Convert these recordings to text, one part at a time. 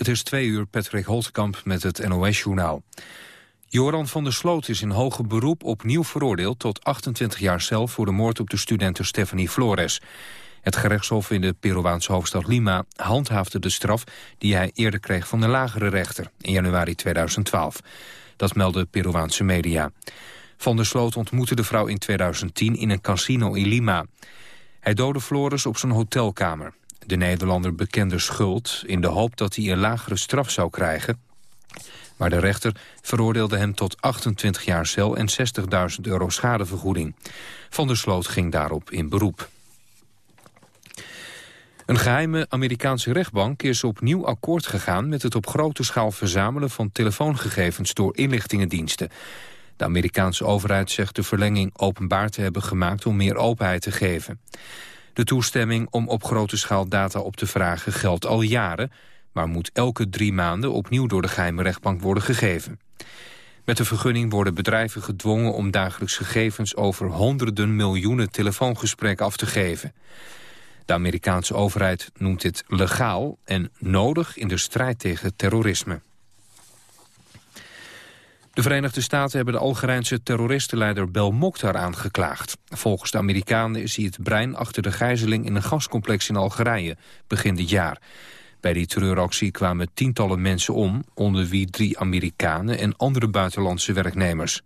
Het is twee uur Patrick Holtkamp met het NOS-journaal. Joran van der Sloot is in hoger beroep opnieuw veroordeeld... tot 28 jaar cel voor de moord op de studenten Stephanie Flores. Het gerechtshof in de Peruaanse hoofdstad Lima handhaafde de straf... die hij eerder kreeg van de lagere rechter in januari 2012. Dat meldde Peruaanse media. Van der Sloot ontmoette de vrouw in 2010 in een casino in Lima. Hij doodde Flores op zijn hotelkamer. De Nederlander bekende schuld in de hoop dat hij een lagere straf zou krijgen. Maar de rechter veroordeelde hem tot 28 jaar cel en 60.000 euro schadevergoeding. Van der Sloot ging daarop in beroep. Een geheime Amerikaanse rechtbank is opnieuw akkoord gegaan... met het op grote schaal verzamelen van telefoongegevens door inlichtingendiensten. De Amerikaanse overheid zegt de verlenging openbaar te hebben gemaakt om meer openheid te geven. De toestemming om op grote schaal data op te vragen geldt al jaren... maar moet elke drie maanden opnieuw door de geheime rechtbank worden gegeven. Met de vergunning worden bedrijven gedwongen om dagelijks gegevens... over honderden miljoenen telefoongesprekken af te geven. De Amerikaanse overheid noemt dit legaal en nodig in de strijd tegen terrorisme. De Verenigde Staten hebben de Algerijnse terroristenleider Bel Mokhtar aangeklaagd. Volgens de Amerikanen is hij het brein achter de gijzeling in een gascomplex in Algerije begin dit jaar. Bij die terreuractie kwamen tientallen mensen om, onder wie drie Amerikanen en andere buitenlandse werknemers.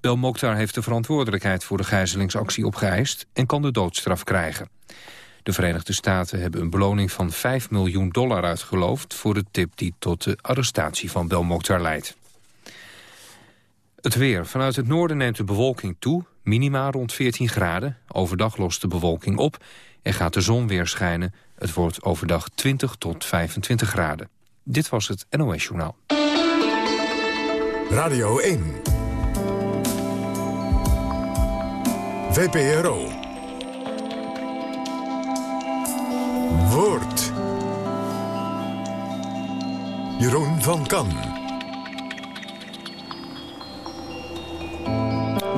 Bel Mokhtar heeft de verantwoordelijkheid voor de gijzelingsactie opgeëist en kan de doodstraf krijgen. De Verenigde Staten hebben een beloning van 5 miljoen dollar uitgeloofd voor de tip die tot de arrestatie van Bel Mokhtar leidt. Het weer. Vanuit het noorden neemt de bewolking toe. Minima rond 14 graden. Overdag lost de bewolking op. En gaat de zon weer schijnen. Het wordt overdag 20 tot 25 graden. Dit was het NOS Journaal. Radio 1. VPRO. Woord. Jeroen van Kan.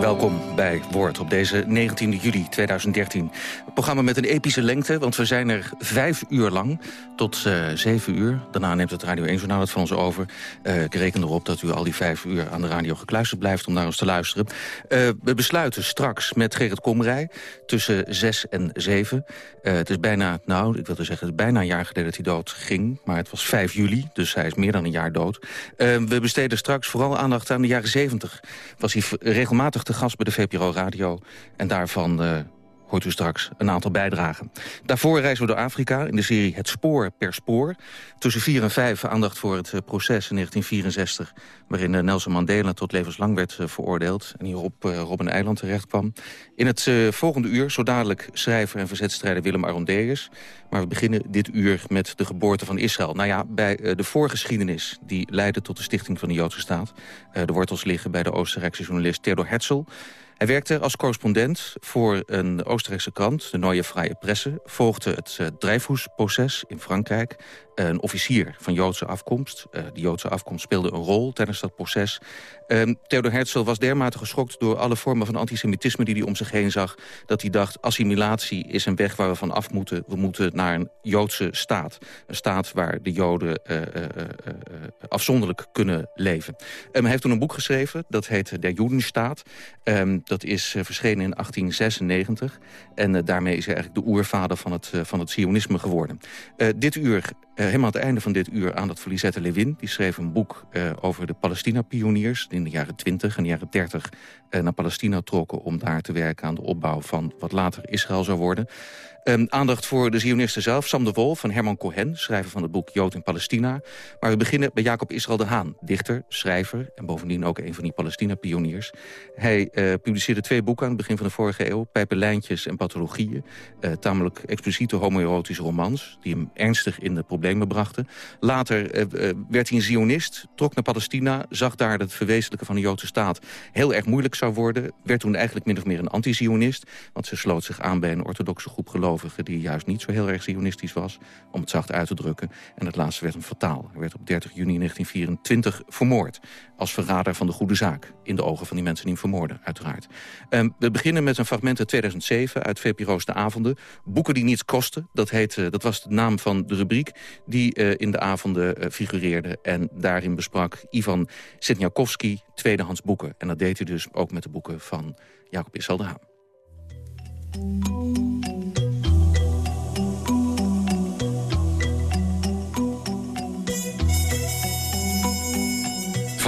Welkom bij Woord op deze 19 juli 2013. Het programma met een epische lengte, want we zijn er vijf uur lang tot uh, zeven uur. Daarna neemt het Radio 1-journaal het van ons over. Uh, ik reken erop dat u al die vijf uur aan de radio gekluisterd blijft om naar ons te luisteren. Uh, we besluiten straks met Gerrit Komrij tussen zes en zeven. het is bijna, nou, ik wilde zeggen, het is bijna een jaar geleden dat hij dood ging. Maar het was 5 juli, dus hij is meer dan een jaar dood. we besteden straks vooral aandacht aan de jaren zeventig. Was hij regelmatig te gast bij de VPRO Radio. En daarvan hoort u straks een aantal bijdragen. Daarvoor reizen we door Afrika in de serie Het Spoor per Spoor. Tussen 4 en 5 aandacht voor het eh, proces in 1964... waarin eh, Nelson Mandela tot levenslang werd eh, veroordeeld... en hierop Robben Eiland terecht kwam. In het volgende uur zo dadelijk schrijver en verzetstrijder Willem Arondeus. Maar we beginnen dit uur met de geboorte van Israël. Nou ja, bij de voorgeschiedenis die leidde tot de stichting van de Joodse staat. de wortels liggen bij de Oostenrijkse journalist Theodor Herzl... Hij werkte als correspondent voor een Oostenrijkse krant, de Neue Vrije Presse... volgde het uh, Dreyfus-proces in Frankrijk een officier van Joodse afkomst. Uh, die Joodse afkomst speelde een rol tijdens dat proces. Uh, Theodor Herzl was dermate geschokt door alle vormen van antisemitisme... die hij om zich heen zag, dat hij dacht... assimilatie is een weg waar we van af moeten. We moeten naar een Joodse staat. Een staat waar de Joden uh, afzonderlijk kunnen leven. Um, hij heeft toen een boek geschreven, dat heet Der Judenstaat. Um, dat is verschenen in 1896. En daarmee is hij eigenlijk de oervader van het, van het Zionisme geworden. dit uur uh, helemaal aan het einde van dit uur aan dat voor Lisette Lewin. Die schreef een boek uh, over de Palestina-pioniers... die in de jaren 20 en de jaren 30 uh, naar Palestina trokken... om daar te werken aan de opbouw van wat later Israël zou worden. Um, aandacht voor de Zionisten zelf, Sam de Wolf van Herman Cohen... schrijver van het boek Jood in Palestina. Maar we beginnen bij Jacob Israël de Haan, dichter, schrijver... en bovendien ook een van die Palestina-pioniers. Hij uh, publiceerde twee boeken aan het begin van de vorige eeuw... Pijpenlijntjes en Pathologieën. Uh, tamelijk expliciete homoerotische romans... die hem ernstig in de problemen brachten. Later uh, werd hij een Zionist, trok naar Palestina... zag daar dat het verwezenlijken van de Joodse staat heel erg moeilijk zou worden... werd toen eigenlijk min of meer een anti-Zionist... want ze sloot zich aan bij een orthodoxe groep gelovigen gelovige die juist niet zo heel erg zionistisch was, om het zacht uit te drukken. En het laatste werd hem fataal. Hij werd op 30 juni 1924 vermoord als verrader van de goede zaak. In de ogen van die mensen die hem vermoorden, uiteraard. Um, we beginnen met een fragment uit 2007 uit VPRO's De Avonden. Boeken die niets kosten, dat, heet, uh, dat was de naam van de rubriek... die uh, in de avonden uh, figureerde. En daarin besprak Ivan Sitniakowski tweedehands boeken. En dat deed hij dus ook met de boeken van Jacob Issel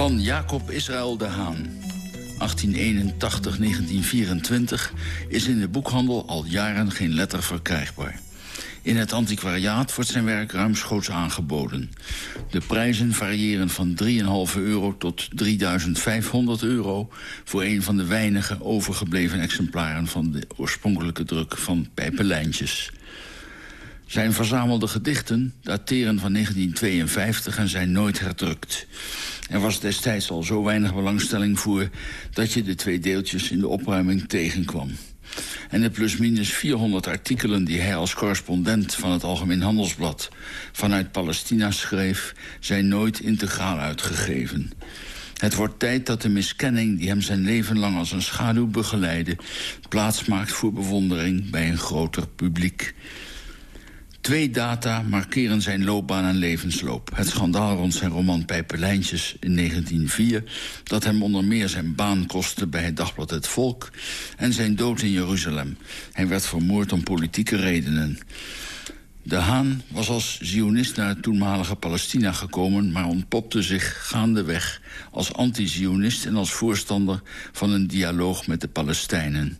Van Jacob Israël de Haan. 1881-1924 is in de boekhandel al jaren geen letter verkrijgbaar. In het antiquariaat wordt zijn werk ruimschoots aangeboden. De prijzen variëren van 3,5 euro tot 3500 euro... voor een van de weinige overgebleven exemplaren... van de oorspronkelijke druk van Pijpelijntjes. Zijn verzamelde gedichten dateren van 1952 en zijn nooit herdrukt. Er was destijds al zo weinig belangstelling voor... dat je de twee deeltjes in de opruiming tegenkwam. En de plusminus 400 artikelen die hij als correspondent van het Algemeen Handelsblad vanuit Palestina schreef, zijn nooit integraal uitgegeven. Het wordt tijd dat de miskenning die hem zijn leven lang als een schaduw begeleidde... plaatsmaakt voor bewondering bij een groter publiek. Twee data markeren zijn loopbaan en levensloop. Het schandaal rond zijn roman Pijpelijntjes in 1904... dat hem onder meer zijn baan kostte bij het dagblad Het Volk... en zijn dood in Jeruzalem. Hij werd vermoord om politieke redenen. De Haan was als zionist naar het toenmalige Palestina gekomen... maar ontpopte zich gaandeweg als anti-zionist... en als voorstander van een dialoog met de Palestijnen.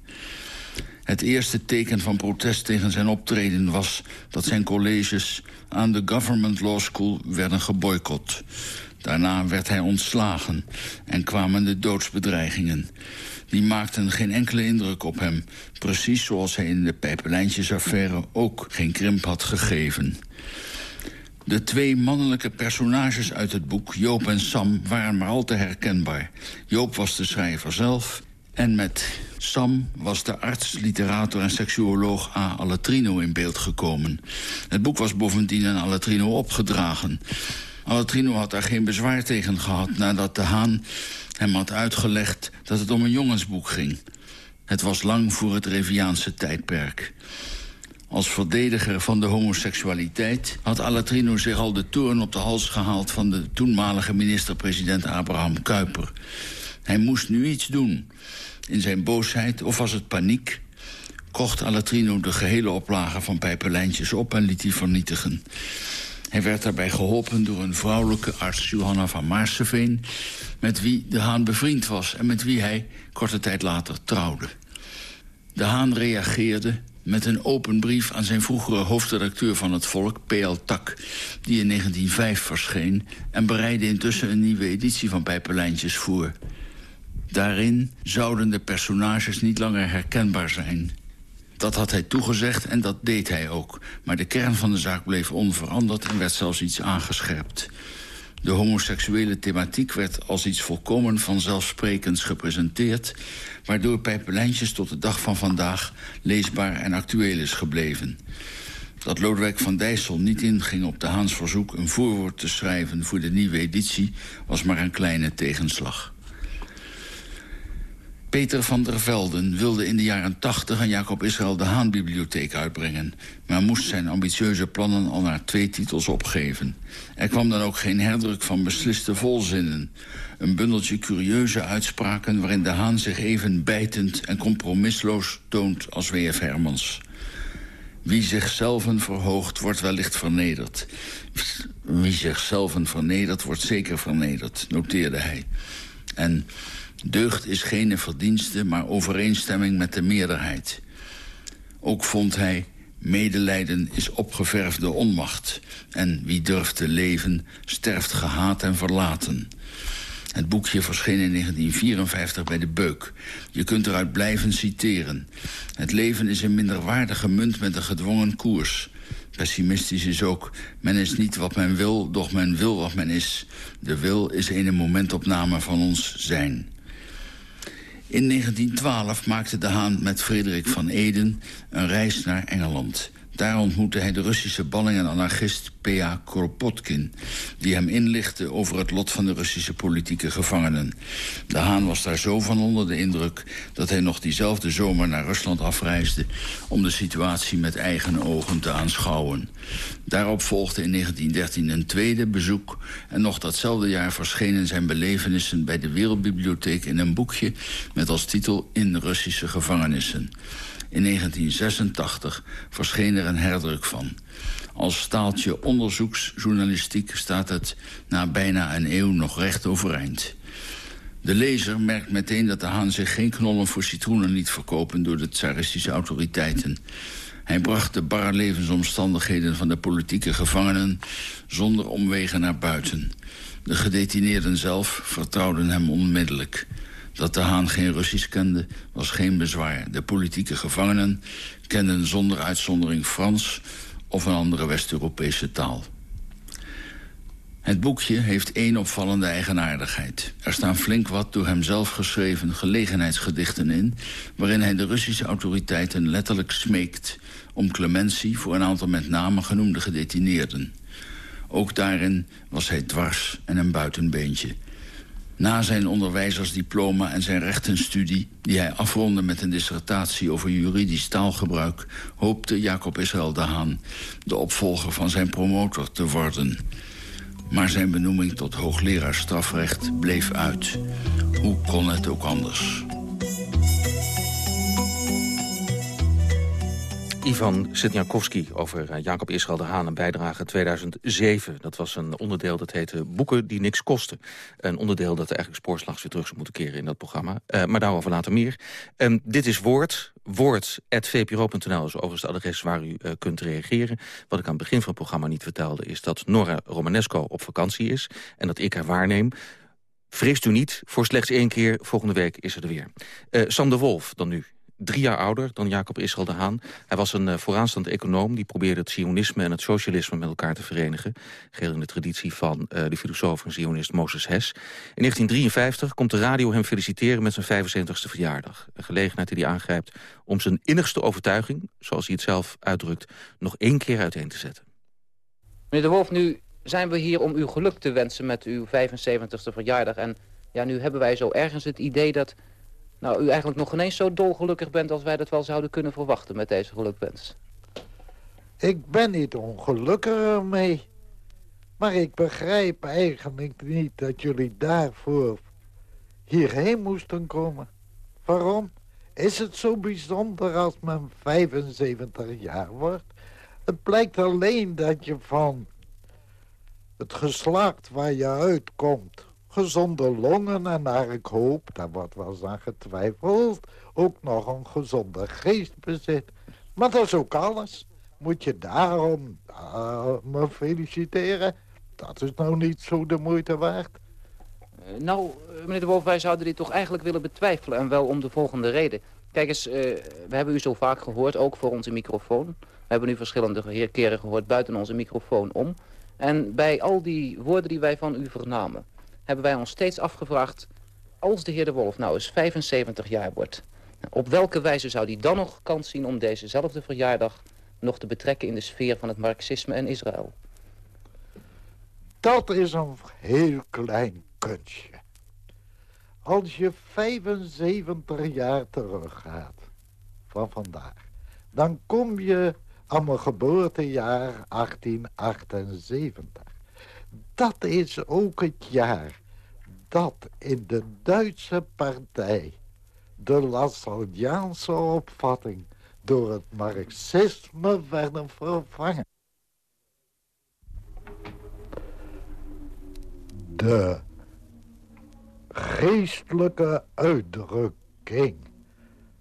Het eerste teken van protest tegen zijn optreden was... dat zijn colleges aan de Government Law School werden geboycott. Daarna werd hij ontslagen en kwamen de doodsbedreigingen. Die maakten geen enkele indruk op hem. Precies zoals hij in de pijpelijntjesaffaire ook geen krimp had gegeven. De twee mannelijke personages uit het boek, Joop en Sam, waren maar al te herkenbaar. Joop was de schrijver zelf en met Sam was de arts, literator en seksuoloog A. Alatrino in beeld gekomen. Het boek was bovendien aan Alatrino opgedragen. Alatrino had daar geen bezwaar tegen gehad... nadat de Haan hem had uitgelegd dat het om een jongensboek ging. Het was lang voor het Reviaanse tijdperk. Als verdediger van de homoseksualiteit had Alatrino zich al de toren op de hals gehaald... van de toenmalige minister-president Abraham Kuyper. Hij moest nu iets doen in zijn boosheid, of was het paniek... kocht Alatrino de gehele oplage van pijpenlijntjes op en liet die vernietigen. Hij werd daarbij geholpen door een vrouwelijke arts, Johanna van Maarseveen... met wie de Haan bevriend was en met wie hij korte tijd later trouwde. De Haan reageerde met een open brief aan zijn vroegere hoofdredacteur van het Volk, P.L. Tak... die in 1905 verscheen en bereidde intussen een nieuwe editie van Pijpenlijntjes voor... Daarin zouden de personages niet langer herkenbaar zijn. Dat had hij toegezegd en dat deed hij ook. Maar de kern van de zaak bleef onveranderd en werd zelfs iets aangescherpt. De homoseksuele thematiek werd als iets volkomen vanzelfsprekends gepresenteerd... waardoor Pijpelijntjes tot de dag van vandaag leesbaar en actueel is gebleven. Dat Lodewijk van Dijssel niet inging op de Haans verzoek... een voorwoord te schrijven voor de nieuwe editie... was maar een kleine tegenslag. Peter van der Velden wilde in de jaren 80 een Jacob Israël de Haan-bibliotheek uitbrengen... maar moest zijn ambitieuze plannen al naar twee titels opgeven. Er kwam dan ook geen herdruk van besliste volzinnen. Een bundeltje curieuze uitspraken waarin de Haan zich even bijtend en compromisloos toont als W.F. Hermans. Wie zichzelf verhoogt, wordt wellicht vernederd. Wie zichzelf vernedert, wordt zeker vernederd, noteerde hij. En Deugd is geen verdienste, maar overeenstemming met de meerderheid. Ook vond hij, medelijden is opgeverfde onmacht. En wie durft te leven, sterft gehaat en verlaten. Het boekje verscheen in 1954 bij de Beuk. Je kunt eruit blijven citeren. Het leven is een minderwaardige munt met een gedwongen koers. Pessimistisch is ook, men is niet wat men wil, doch men wil wat men is. De wil is een momentopname van ons zijn. In 1912 maakte de Haan met Frederik van Eden een reis naar Engeland. Daar ontmoette hij de Russische balling en anarchist P.A. Kropotkin... die hem inlichtte over het lot van de Russische politieke gevangenen. De Haan was daar zo van onder de indruk... dat hij nog diezelfde zomer naar Rusland afreisde... om de situatie met eigen ogen te aanschouwen. Daarop volgde in 1913 een tweede bezoek... en nog datzelfde jaar verschenen zijn belevenissen bij de Wereldbibliotheek... in een boekje met als titel In Russische gevangenissen... In 1986 verscheen er een herdruk van. Als staaltje onderzoeksjournalistiek staat het na bijna een eeuw nog recht overeind. De lezer merkt meteen dat de Haan zich geen knollen voor citroenen liet verkopen... door de tsaristische autoriteiten. Hij bracht de barre levensomstandigheden van de politieke gevangenen... zonder omwegen naar buiten. De gedetineerden zelf vertrouwden hem onmiddellijk... Dat de Haan geen Russisch kende, was geen bezwaar. De politieke gevangenen kenden zonder uitzondering Frans... of een andere West-Europese taal. Het boekje heeft één opvallende eigenaardigheid. Er staan flink wat door hem zelf geschreven gelegenheidsgedichten in... waarin hij de Russische autoriteiten letterlijk smeekt... om clementie voor een aantal met name genoemde gedetineerden. Ook daarin was hij dwars en een buitenbeentje... Na zijn onderwijzersdiploma en zijn rechtenstudie... die hij afronde met een dissertatie over juridisch taalgebruik... hoopte Jacob Israël de Haan de opvolger van zijn promotor te worden. Maar zijn benoeming tot hoogleraar strafrecht bleef uit. Hoe kon het ook anders? Ivan Sitniakowski over uh, Jacob Israël de Haan, een bijdrage 2007. Dat was een onderdeel dat heette Boeken die niks kosten. Een onderdeel dat eigenlijk spoorslags weer terug zou moeten keren in dat programma. Uh, maar daarover later meer. Um, dit is Woord. Woord.vpro.nl is overigens het adres waar u uh, kunt reageren. Wat ik aan het begin van het programma niet vertelde... is dat Nora Romanesco op vakantie is en dat ik haar waarneem. Vreest u niet, voor slechts één keer, volgende week is ze er weer. Sam de Wolf dan nu, drie jaar ouder dan Jacob Israël de Haan. Hij was een uh, vooraanstaand econoom die probeerde het sionisme en het socialisme met elkaar te verenigen. Geheel in de traditie van uh, de filosoof en sionist Moses Hess. In 1953 komt de radio hem feliciteren met zijn 75ste verjaardag. Een gelegenheid die hij aangrijpt om zijn innigste overtuiging, zoals hij het zelf uitdrukt, nog één keer uiteen te zetten. Meneer De Wolf, nu zijn we hier om u geluk te wensen met uw 75ste verjaardag. En ja, nu hebben wij zo ergens het idee dat nou, u eigenlijk nog ineens zo dolgelukkig bent als wij dat wel zouden kunnen verwachten met deze gelukwens. Ik ben niet ongelukkig mee. Maar ik begrijp eigenlijk niet dat jullie daarvoor hierheen moesten komen. Waarom? Is het zo bijzonder als men 75 jaar wordt? Het blijkt alleen dat je van het geslacht waar je uitkomt gezonde longen en naar ik hoop, daar wordt wel eens aan getwijfeld, ook nog een gezonde geest bezit. Maar dat is ook alles. Moet je daarom uh, me feliciteren? Dat is nou niet zo de moeite waard. Uh, nou, meneer de Wolf, wij zouden dit toch eigenlijk willen betwijfelen. En wel om de volgende reden. Kijk eens, we hebben u zo vaak gehoord, ook voor onze microfoon. We hebben u verschillende keren gehoord buiten onze microfoon om. En bij al die woorden die wij van u vernamen hebben wij ons steeds afgevraagd... als de heer De Wolf nou eens 75 jaar wordt... op welke wijze zou hij dan nog kans zien om dezezelfde verjaardag... nog te betrekken in de sfeer van het marxisme en Israël? Dat is een heel klein kunstje. Als je 75 jaar teruggaat van vandaag... dan kom je aan mijn geboortejaar 1878 dat is ook het jaar dat in de Duitse partij de Lassaldiaanse opvatting door het marxisme werden vervangen. De geestelijke uitdrukking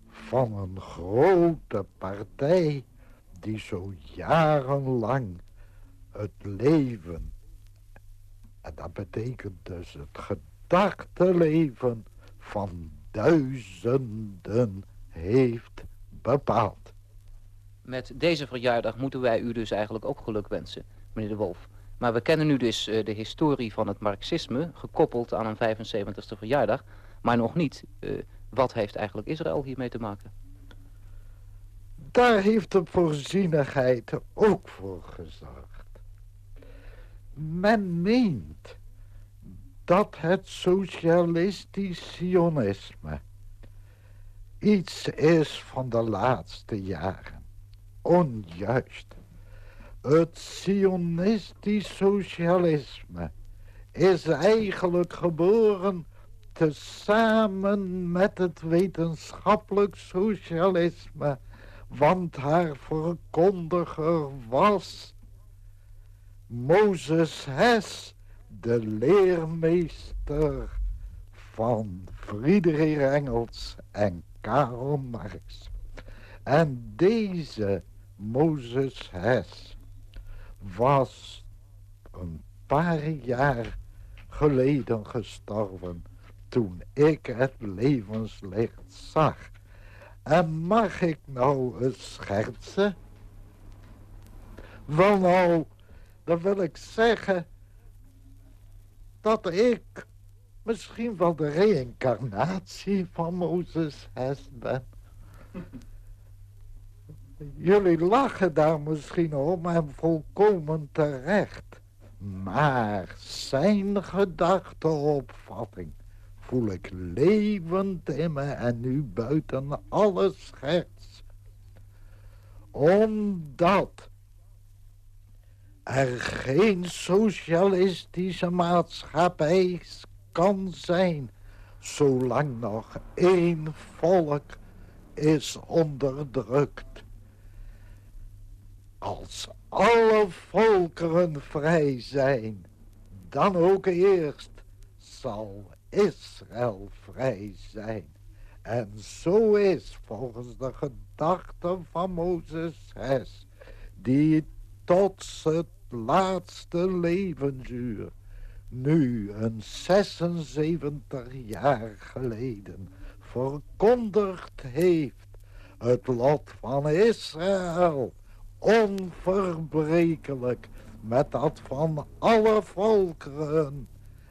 van een grote partij die zo jarenlang het leven en dat betekent dus het gedachtenleven van duizenden heeft bepaald. Met deze verjaardag moeten wij u dus eigenlijk ook geluk wensen, meneer De Wolf. Maar we kennen nu dus uh, de historie van het marxisme, gekoppeld aan een 75ste verjaardag, maar nog niet uh, Wat heeft eigenlijk Israël hiermee te maken? Daar heeft de voorzienigheid ook voor gezorgd. Men meent dat het socialistisch sionisme iets is van de laatste jaren. Onjuist. Het sionistisch socialisme is eigenlijk geboren tezamen met het wetenschappelijk socialisme, want haar verkondiger was Mozes Hess, de leermeester van Friedrich Engels en Karl Marx. En deze Mozes Hess was een paar jaar geleden gestorven toen ik het levenslicht zag. En mag ik nou eens schertsen? Wel nou, dan wil ik zeggen dat ik misschien wel de reïncarnatie van Mozes Hess ben. Jullie lachen daar misschien om en volkomen terecht. Maar zijn gedachteopvatting voel ik levend in me en nu buiten alle scherts. Omdat er geen socialistische maatschappij kan zijn, zolang nog één volk is onderdrukt. Als alle volkeren vrij zijn, dan ook eerst zal Israël vrij zijn. En zo is volgens de gedachten van Mozes Hes, die tot het laatste levensuur, nu een 76 jaar geleden, verkondigd heeft het lot van Israël, onverbrekelijk met dat van alle volkeren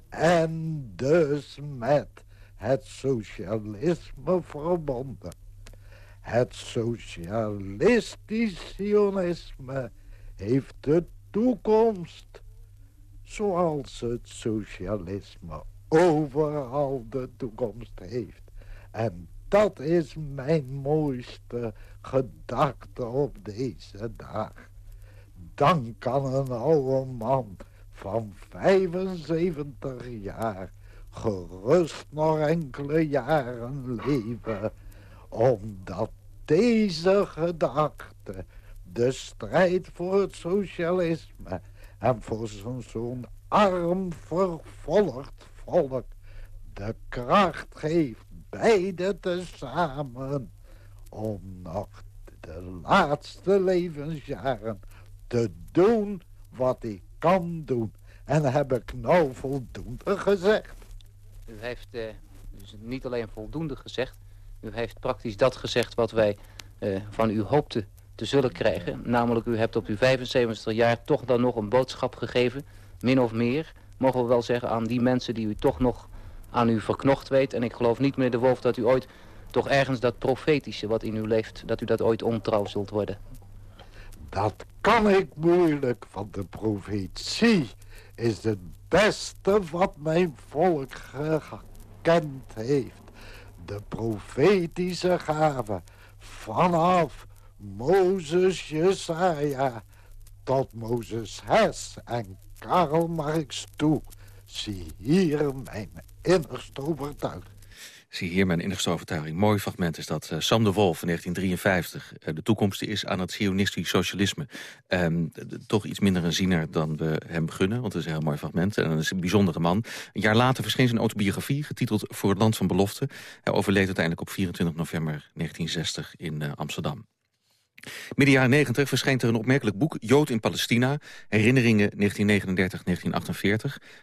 en dus met het socialisme verbonden. Het socialistisch heeft de toekomst zoals het socialisme overal de toekomst heeft. En dat is mijn mooiste gedachte op deze dag. Dan kan een oude man van 75 jaar gerust nog enkele jaren leven, omdat deze gedachte de strijd voor het socialisme en voor zo'n arm vervolgd volk de kracht geeft, beide tezamen, om nog de laatste levensjaren te doen wat ik kan doen. En heb ik nou voldoende gezegd. U heeft uh, dus niet alleen voldoende gezegd. U heeft praktisch dat gezegd wat wij uh, van u hoopten te zullen krijgen. Namelijk, u hebt op uw 75 jaar toch dan nog een boodschap gegeven. Min of meer, mogen we wel zeggen, aan die mensen die u toch nog aan u verknocht weet. En ik geloof niet, meneer De Wolf, dat u ooit toch ergens dat profetische wat in u leeft... dat u dat ooit ontrouw zult worden. Dat kan ik moeilijk, van de profetie is het beste wat mijn volk gekend heeft. De profetische gave vanaf Mozes Jesaja tot Mozes Hes en Karl Marx toe. Zie hier mijn innigste overtuiging. Zie hier mijn innigste overtuiging. Mooi fragment is dat. Uh, Sam de Wolf in 1953. Uh, de toekomst is aan het sionistisch socialisme. Um, toch iets minder een ziener dan we hem gunnen. Want het is een heel mooi fragment. En dat is een bijzondere man. Een jaar later verscheen zijn autobiografie. Getiteld Voor het land van belofte. Hij overleed uiteindelijk op 24 november 1960 in uh, Amsterdam. Midden jaren 90 verschijnt er een opmerkelijk boek... Jood in Palestina, herinneringen 1939-1948...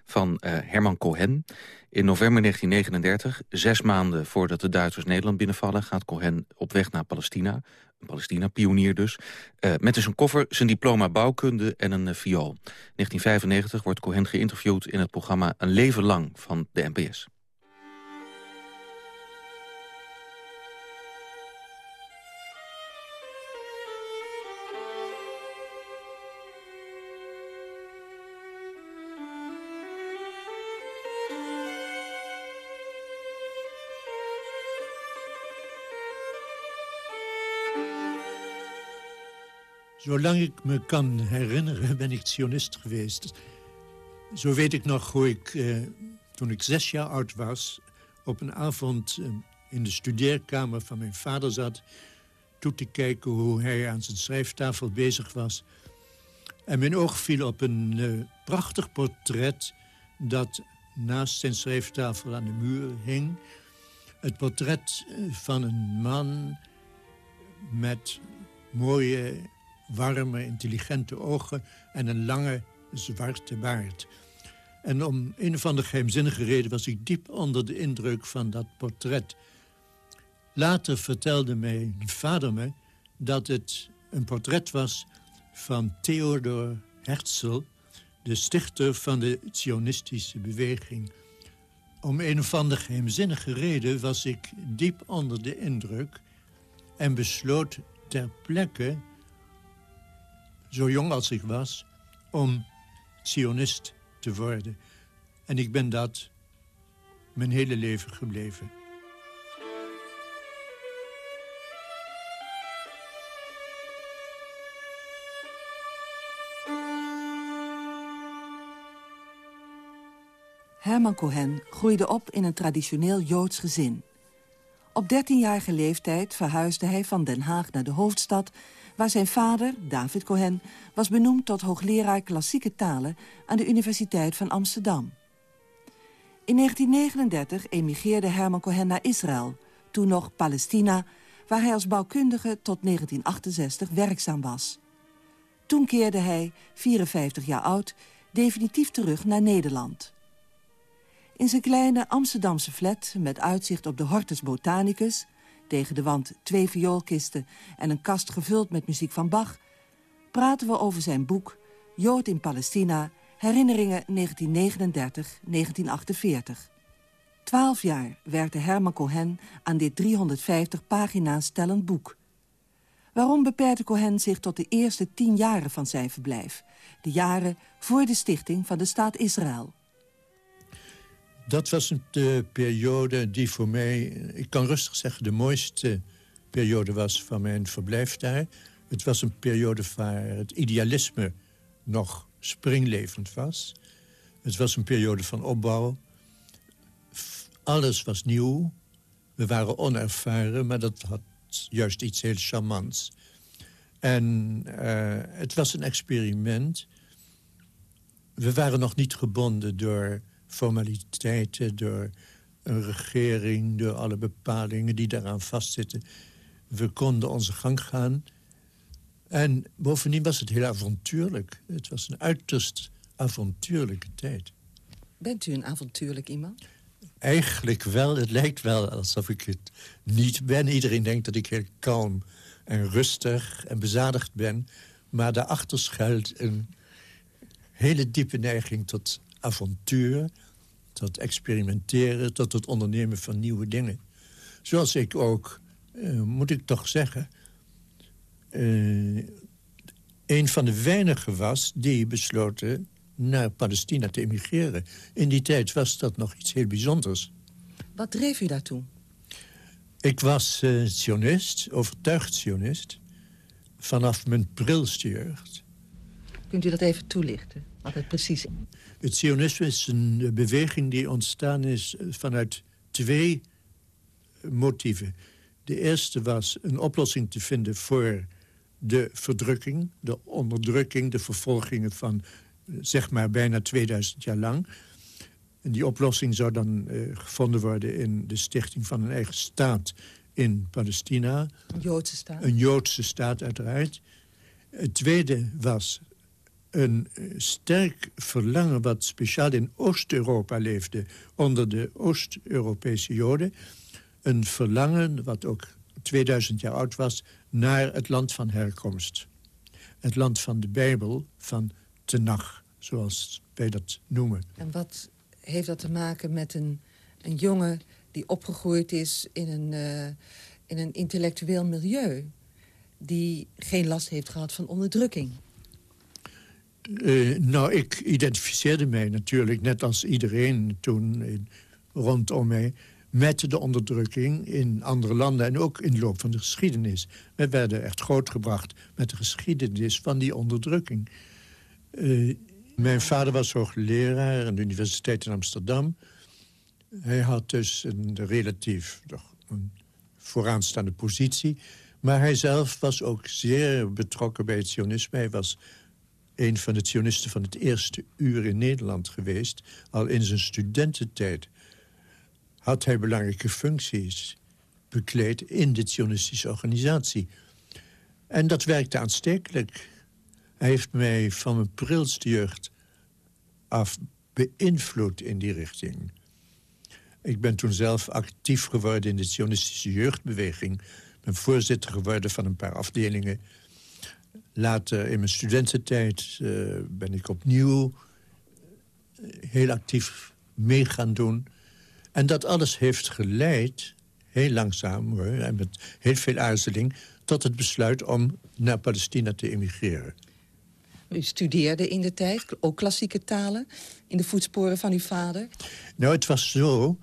van uh, Herman Cohen. In november 1939, zes maanden voordat de Duitsers Nederland binnenvallen... gaat Cohen op weg naar Palestina, een Palestina-pionier dus... Uh, met in zijn koffer zijn diploma bouwkunde en een uh, viool. In 1995 wordt Cohen geïnterviewd in het programma Een Leven Lang van de NPS. Zolang ik me kan herinneren ben ik sionist geweest. Zo weet ik nog hoe ik, eh, toen ik zes jaar oud was... op een avond eh, in de studeerkamer van mijn vader zat... toe te kijken hoe hij aan zijn schrijftafel bezig was. En mijn oog viel op een uh, prachtig portret... dat naast zijn schrijftafel aan de muur hing. Het portret eh, van een man met mooie, warme, intelligente ogen... en een lange, zwarte baard. En om een of andere geheimzinnige reden was ik diep onder de indruk van dat portret. Later vertelde mijn vader me dat het een portret was van Theodor Herzl... de stichter van de Zionistische beweging. Om een of andere geheimzinnige reden was ik diep onder de indruk... en besloot ter plekke, zo jong als ik was, om Zionist te worden. En ik ben dat mijn hele leven gebleven. Herman Cohen groeide op in een traditioneel Joods gezin. Op 13-jarige leeftijd verhuisde hij van Den Haag naar de hoofdstad... waar zijn vader, David Cohen, was benoemd tot hoogleraar klassieke talen... aan de Universiteit van Amsterdam. In 1939 emigreerde Herman Cohen naar Israël, toen nog Palestina... waar hij als bouwkundige tot 1968 werkzaam was. Toen keerde hij, 54 jaar oud, definitief terug naar Nederland... In zijn kleine Amsterdamse flat met uitzicht op de Hortus Botanicus... tegen de wand twee vioolkisten en een kast gevuld met muziek van Bach... praten we over zijn boek Jood in Palestina... Herinneringen 1939-1948. Twaalf jaar werkte Herman Cohen aan dit 350 pagina's tellend boek. Waarom beperkte Cohen zich tot de eerste tien jaren van zijn verblijf? De jaren voor de stichting van de staat Israël. Dat was de periode die voor mij, ik kan rustig zeggen... de mooiste periode was van mijn verblijf daar. Het was een periode waar het idealisme nog springlevend was. Het was een periode van opbouw. Alles was nieuw. We waren onervaren, maar dat had juist iets heel charmants. En uh, het was een experiment. We waren nog niet gebonden door formaliteiten, door een regering, door alle bepalingen die daaraan vastzitten. We konden onze gang gaan. En bovendien was het heel avontuurlijk. Het was een uiterst avontuurlijke tijd. Bent u een avontuurlijk iemand? Eigenlijk wel. Het lijkt wel alsof ik het niet ben. Iedereen denkt dat ik heel kalm en rustig en bezadigd ben. Maar daarachter schuilt een hele diepe neiging tot avontuur, tot experimenteren... tot het ondernemen van nieuwe dingen. Zoals ik ook, uh, moet ik toch zeggen... Uh, een van de weinigen was die besloten naar Palestina te emigreren. In die tijd was dat nog iets heel bijzonders. Wat dreef u daartoe? Ik was uh, sionist, overtuigd sionist... vanaf mijn prilste jeugd. Kunt u dat even toelichten, wat het precies is? Het Zionisme is een beweging die ontstaan is vanuit twee motieven. De eerste was een oplossing te vinden voor de verdrukking... de onderdrukking, de vervolgingen van zeg maar bijna 2000 jaar lang. En die oplossing zou dan uh, gevonden worden in de stichting van een eigen staat in Palestina. Een Joodse staat. Een Joodse staat, uiteraard. Het tweede was een eh, sterk verlangen wat speciaal in Oost-Europa leefde... onder de Oost-Europese Joden. Een verlangen wat ook 2000 jaar oud was naar het land van herkomst. Het land van de Bijbel, van Tenach, zoals wij dat noemen. En wat heeft dat te maken met een, een jongen die opgegroeid is in een, uh, in een intellectueel milieu... die geen last heeft gehad van onderdrukking? Uh, nou, ik identificeerde mij natuurlijk, net als iedereen toen rondom mij... met de onderdrukking in andere landen... en ook in de loop van de geschiedenis. We werden echt grootgebracht met de geschiedenis van die onderdrukking. Uh, mijn vader was hoogleraar aan de Universiteit in Amsterdam. Hij had dus een relatief een vooraanstaande positie. Maar hij zelf was ook zeer betrokken bij het sionisme. Hij was een van de sionisten van het eerste uur in Nederland geweest. Al in zijn studententijd had hij belangrijke functies bekleed in de sionistische organisatie. En dat werkte aanstekelijk. Hij heeft mij van mijn prilste jeugd af beïnvloed in die richting. Ik ben toen zelf actief geworden in de Zionistische jeugdbeweging. Ben voorzitter geworden van een paar afdelingen. Later in mijn studententijd uh, ben ik opnieuw eh, heel actief mee gaan doen. En dat alles heeft geleid, heel langzaam hoor, en met heel veel aarzeling... tot het besluit om naar Palestina te emigreren. U studeerde in de tijd, ook klassieke talen, in de voetsporen van uw vader? Nou, het was zo,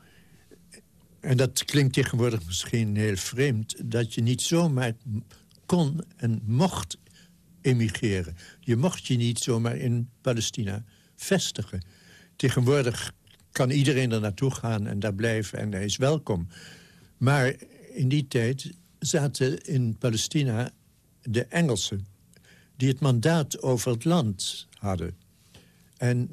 en dat klinkt tegenwoordig misschien heel vreemd... dat je niet zomaar kon en mocht emigreren. Je mocht je niet zomaar in Palestina vestigen. Tegenwoordig kan iedereen er naartoe gaan en daar blijven en hij is welkom. Maar in die tijd zaten in Palestina de Engelsen die het mandaat over het land hadden. En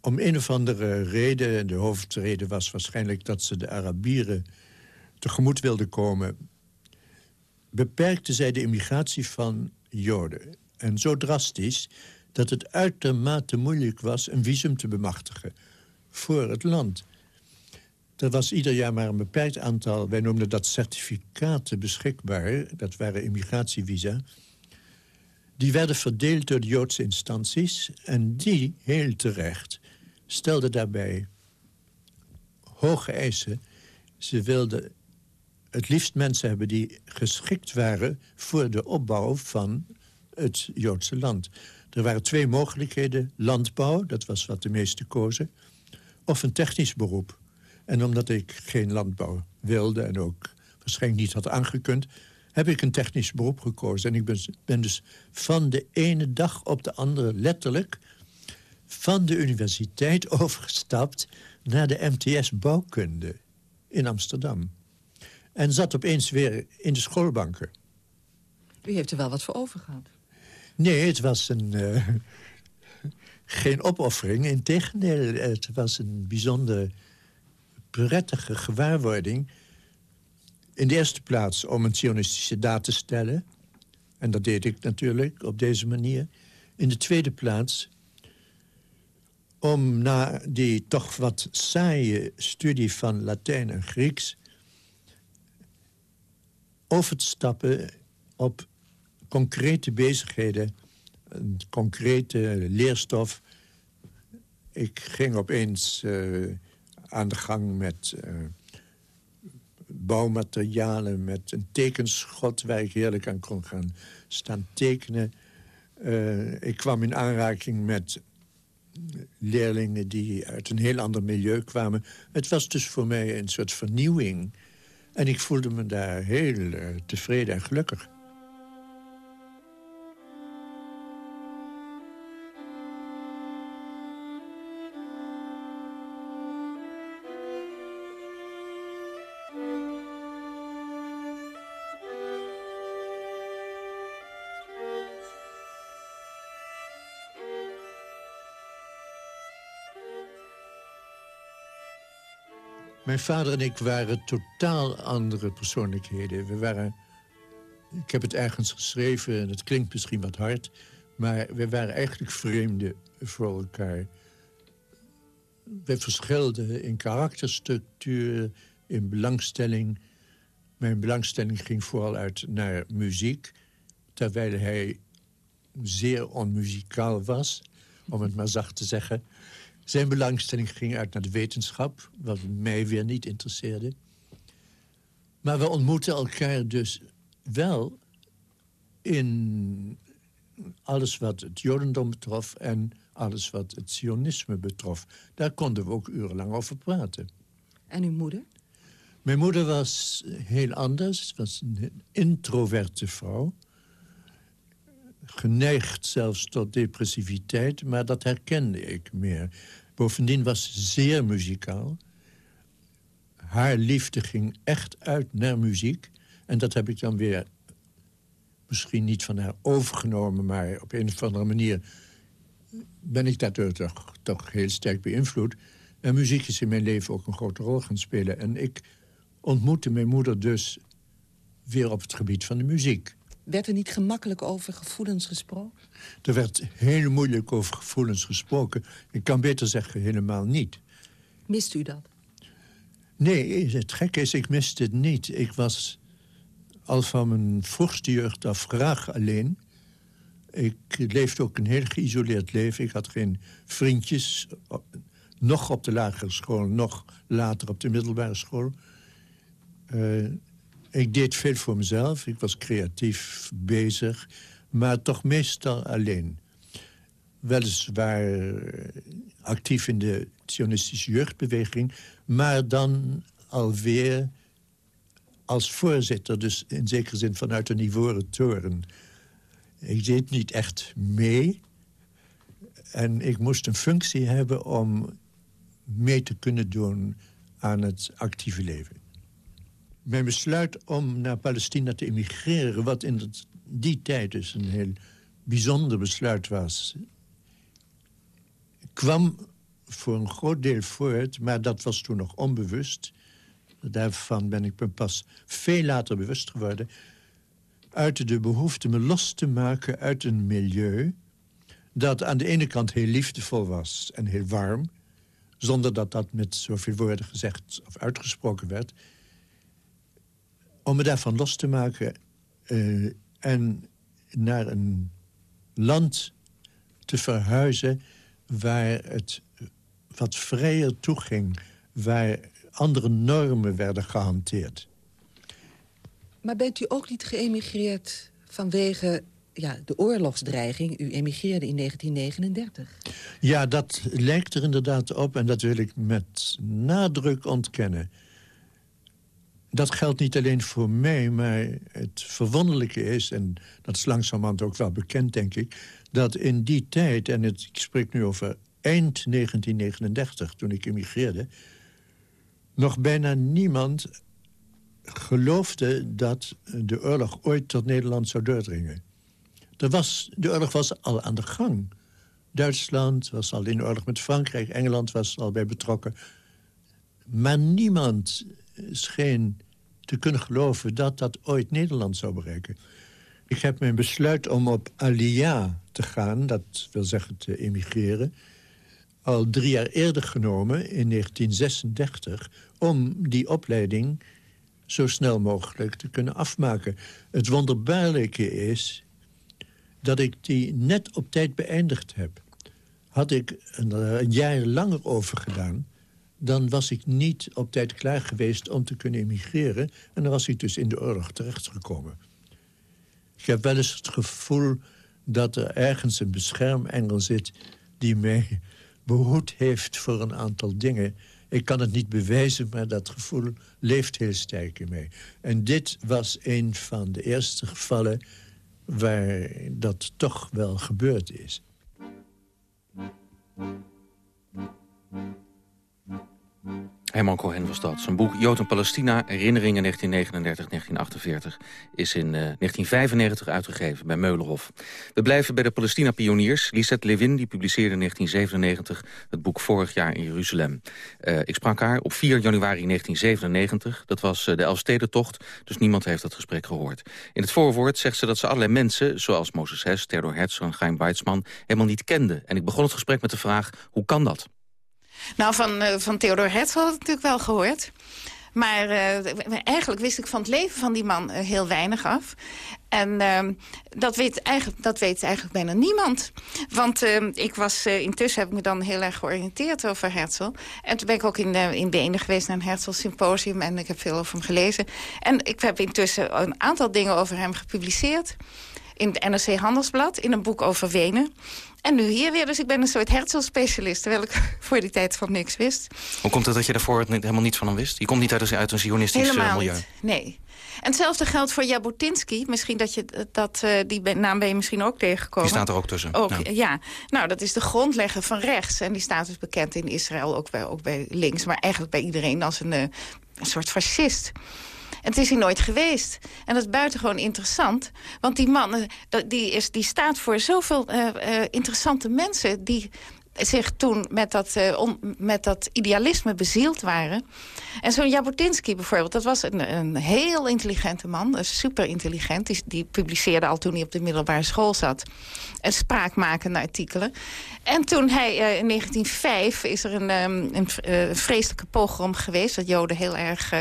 om een of andere reden, de hoofdreden was waarschijnlijk... dat ze de Arabieren tegemoet wilden komen... beperkten zij de immigratie van Joden. En zo drastisch dat het uitermate moeilijk was... een visum te bemachtigen voor het land. Er was ieder jaar maar een beperkt aantal... wij noemden dat certificaten beschikbaar. Dat waren immigratievisa die werden verdeeld door de Joodse instanties... en die, heel terecht, stelden daarbij hoge eisen. Ze wilden het liefst mensen hebben die geschikt waren... voor de opbouw van het Joodse land. Er waren twee mogelijkheden. Landbouw, dat was wat de meesten kozen. Of een technisch beroep. En omdat ik geen landbouw wilde en ook waarschijnlijk niet had aangekund heb ik een technisch beroep gekozen. En ik ben, dus van de ene dag op de andere letterlijk... van de universiteit overgestapt naar de MTS Bouwkunde in Amsterdam. En zat opeens weer in de schoolbanken. U heeft er wel wat voor over gehad. Nee, het was een, uh, geen opoffering. Integendeel, het was een bijzonder prettige gewaarwording in de eerste plaats om een sionistische daad te stellen. En dat deed ik natuurlijk op deze manier. In de tweede plaats om na die toch wat saaie studie van Latijn en Grieks... over te stappen op concrete bezigheden, concrete leerstof. Ik ging opeens uh, aan de gang met... Uh, bouwmaterialen met een tekenschot... waar ik heerlijk aan kon gaan staan tekenen. Uh, ik kwam in aanraking met leerlingen die uit een heel ander milieu kwamen. Het was dus voor mij een soort vernieuwing. En ik voelde me daar heel tevreden en gelukkig. Mijn vader en ik waren totaal andere persoonlijkheden. We waren, ik heb het ergens geschreven en het klinkt misschien wat hard... maar we waren eigenlijk vreemden voor elkaar. We verschilden in karakterstructuur, in belangstelling. Mijn belangstelling ging vooral uit naar muziek... terwijl hij zeer onmuzikaal was, om het maar zacht te zeggen... Zijn belangstelling ging uit naar de wetenschap, wat mij weer niet interesseerde. Maar we ontmoetten elkaar dus wel in alles wat het jodendom betrof... en alles wat het sionisme betrof. Daar konden we ook urenlang over praten. En uw moeder? Mijn moeder was heel anders. Ze was een introverte vrouw. Geneigd zelfs tot depressiviteit, maar dat herkende ik meer. Bovendien was ze zeer muzikaal. Haar liefde ging echt uit naar muziek. En dat heb ik dan weer misschien niet van haar overgenomen... maar op een of andere manier ben ik daardoor toch, toch heel sterk beïnvloed. En muziek is in mijn leven ook een grote rol gaan spelen. En ik ontmoette mijn moeder dus weer op het gebied van de muziek. Werd er niet gemakkelijk over gevoelens gesproken? Er werd heel moeilijk over gevoelens gesproken. Ik kan beter zeggen helemaal niet. Mist u dat? Nee, het gekke is, ik miste het niet. Ik was al van mijn vroegste jeugd af graag alleen. Ik leefde ook een heel geïsoleerd leven. Ik had geen vriendjes, nog op de lagere school, nog later op de middelbare school. Uh, ik deed veel voor mezelf. Ik was creatief bezig. Maar toch meestal alleen. Weliswaar actief in de Zionistische jeugdbeweging. Maar dan alweer als voorzitter. Dus in zekere zin vanuit een ivoren toren. Ik deed niet echt mee. En ik moest een functie hebben om mee te kunnen doen aan het actieve leven. Mijn besluit om naar Palestina te emigreren... wat in die tijd dus een heel bijzonder besluit was... kwam voor een groot deel voort, maar dat was toen nog onbewust. Daarvan ben ik me pas veel later bewust geworden... uit de behoefte me los te maken uit een milieu... dat aan de ene kant heel liefdevol was en heel warm... zonder dat dat met zoveel woorden gezegd of uitgesproken werd om me daarvan los te maken uh, en naar een land te verhuizen waar het wat vrijer toeging, waar andere normen werden gehanteerd. Maar bent u ook niet geëmigreerd vanwege ja, de oorlogsdreiging? U emigreerde in 1939. Ja, dat lijkt er inderdaad op en dat wil ik met nadruk ontkennen dat geldt niet alleen voor mij, maar het verwonderlijke is... en dat is langzamerhand ook wel bekend, denk ik... dat in die tijd, en het, ik spreek nu over eind 1939, toen ik emigreerde... nog bijna niemand geloofde dat de oorlog ooit tot Nederland zou doordringen. Er was, de oorlog was al aan de gang. Duitsland was al in oorlog met Frankrijk. Engeland was al bij betrokken. Maar niemand scheen te kunnen geloven dat dat ooit Nederland zou bereiken. Ik heb mijn besluit om op Alia te gaan, dat wil zeggen te emigreren... al drie jaar eerder genomen, in 1936... om die opleiding zo snel mogelijk te kunnen afmaken. Het wonderbaarlijke is dat ik die net op tijd beëindigd heb. Had ik een jaar langer over gedaan dan was ik niet op tijd klaar geweest om te kunnen emigreren. En dan was ik dus in de oorlog terechtgekomen. Ik heb wel eens het gevoel dat er ergens een beschermengel zit... die mij behoed heeft voor een aantal dingen. Ik kan het niet bewijzen, maar dat gevoel leeft heel sterk in mij. En dit was een van de eerste gevallen waar dat toch wel gebeurd is. Herman Cohen was dat. Zijn boek Jood en Palestina, herinneringen 1939-1948... is in uh, eh, 1995 uitgegeven bij Meulerhof. We blijven bij de Palestina-pioniers. Lisette Levin die publiceerde in 1997 het boek Vorig jaar in Jeruzalem. Uh, ik sprak haar op 4 januari 1997. Dat was uh, de Elfstedentocht, dus niemand heeft dat gesprek gehoord. In het voorwoord zegt ze dat ze allerlei mensen... zoals Moses Hess, Theodor Herzl en Chaim Weizmann... helemaal niet kende. En ik begon het gesprek met de vraag, hoe kan dat? Nou, van, uh, van Theodor Herzl had ik natuurlijk wel gehoord. Maar uh, eigenlijk wist ik van het leven van die man uh, heel weinig af. En uh, dat, weet eigenlijk, dat weet eigenlijk bijna niemand. Want ik was, intussen heb ik me dan heel erg georiënteerd over Herzl. En toen ben ik ook in, in Wenen geweest naar een Herzl symposium. En ik heb veel over hem gelezen. En ik heb intussen een aantal dingen over hem gepubliceerd. in het NRC Handelsblad, in een boek over Wenen. En nu hier weer, dus ik ben een soort Herzl-specialist... terwijl ik voor die tijd van niks wist. Hoe komt het dat je daarvoor helemaal niets van hem wist? Je komt niet uit een, uit een zionistisch eh, Helemaal milieu. niet, nee. En hetzelfde geldt voor Jabotinsky. Misschien dat je dat, uh, die naam ben je misschien ook tegengekomen. Die staat er ook tussen. Ook, ja. ja. Nou, dat is de grondlegger van rechts. En die staat dus bekend in Israël, ook bij, ook bij links... maar eigenlijk bij iedereen als een, een soort fascist. Het is hij nooit geweest. En dat is buitengewoon interessant. Want die man die is, die staat voor zoveel uh, uh, interessante mensen... die zich toen met dat, on, met dat idealisme bezield waren. En zo'n Jabotinsky bijvoorbeeld, dat was een, een heel intelligente man. Super intelligent. Die, die, publiceerde al toen hij op de middelbare school zat. En spraakmakende artikelen. En toen hij uh, in 1905 is er een, um, een vreselijke pogrom geweest... dat Joden heel erg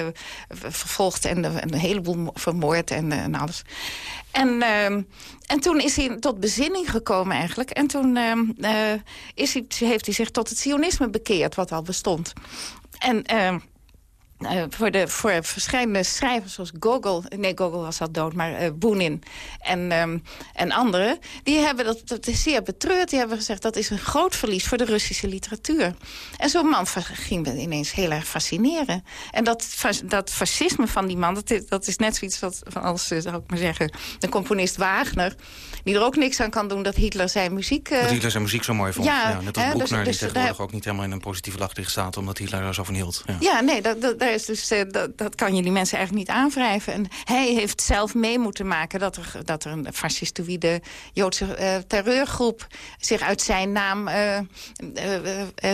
vervolgd en een heleboel vermoord en, en alles. En, uh, en toen is hij tot bezinning gekomen eigenlijk. En toen uh, is hij, heeft hij zich tot het sionisme bekeerd, wat al bestond. En... Uh, uh, voor, de, voor verschillende schrijvers zoals Gogol... nee, Gogol was al dood, maar uh, Boenin en, um, en anderen... die hebben dat, dat is zeer betreurd. Die hebben gezegd dat is een groot verlies voor de Russische literatuur. En zo'n man ging me ineens heel erg fascineren. En dat, dat fascisme van die man, dat is, dat is net zoiets wat, als, zou ik maar zeggen... de componist Wagner, die er ook niks aan kan doen... dat Hitler zijn muziek... Uh, dat Hitler zijn muziek zo mooi vond. Ja, ja net als Boekner, dus, dus, die tegenwoordig daar, ook niet helemaal in een positieve licht staat... omdat Hitler er zo van hield. Ja, ja nee, dat, dat is dus, uh, dat, dat, kan je die mensen eigenlijk niet aanwrijven. En hij heeft zelf mee moeten maken dat er, dat er een fascistoïde Joodse uh, terreurgroep... zich uit zijn naam uh,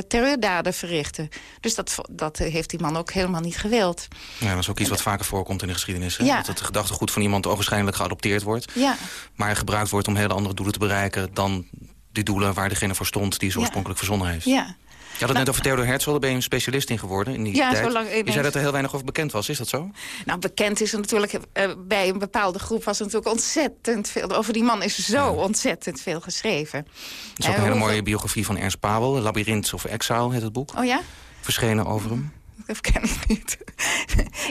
terreurdaden verrichtte. Dus dat, dat heeft die man ook helemaal niet gewild. Ja, dat is ook iets wat vaker voorkomt in de geschiedenis. Hè? Ja. Dat het gedachtegoed van iemand ogenschijnlijk geadopteerd wordt. Ja. Maar gebruikt wordt om hele andere doelen te bereiken... dan die doelen waar degene voor stond die ze oorspronkelijk verzonnen heeft. Ja. Je had het nou, net over Theodor Herzl, daar ben je een specialist in geworden in die ja, tijd. Zo lang, je zei dat er heel weinig over bekend was, is dat zo? Nou, bekend is er natuurlijk, uh, bij een bepaalde groep was er natuurlijk ontzettend veel. Over die man is zo ja. ontzettend veel geschreven. Er is ook uh, een hele mooie biografie van Ernst Pabel, Labyrinth of Exile heet het boek. Oh ja? Verschenen over hem. Dat ken ik niet.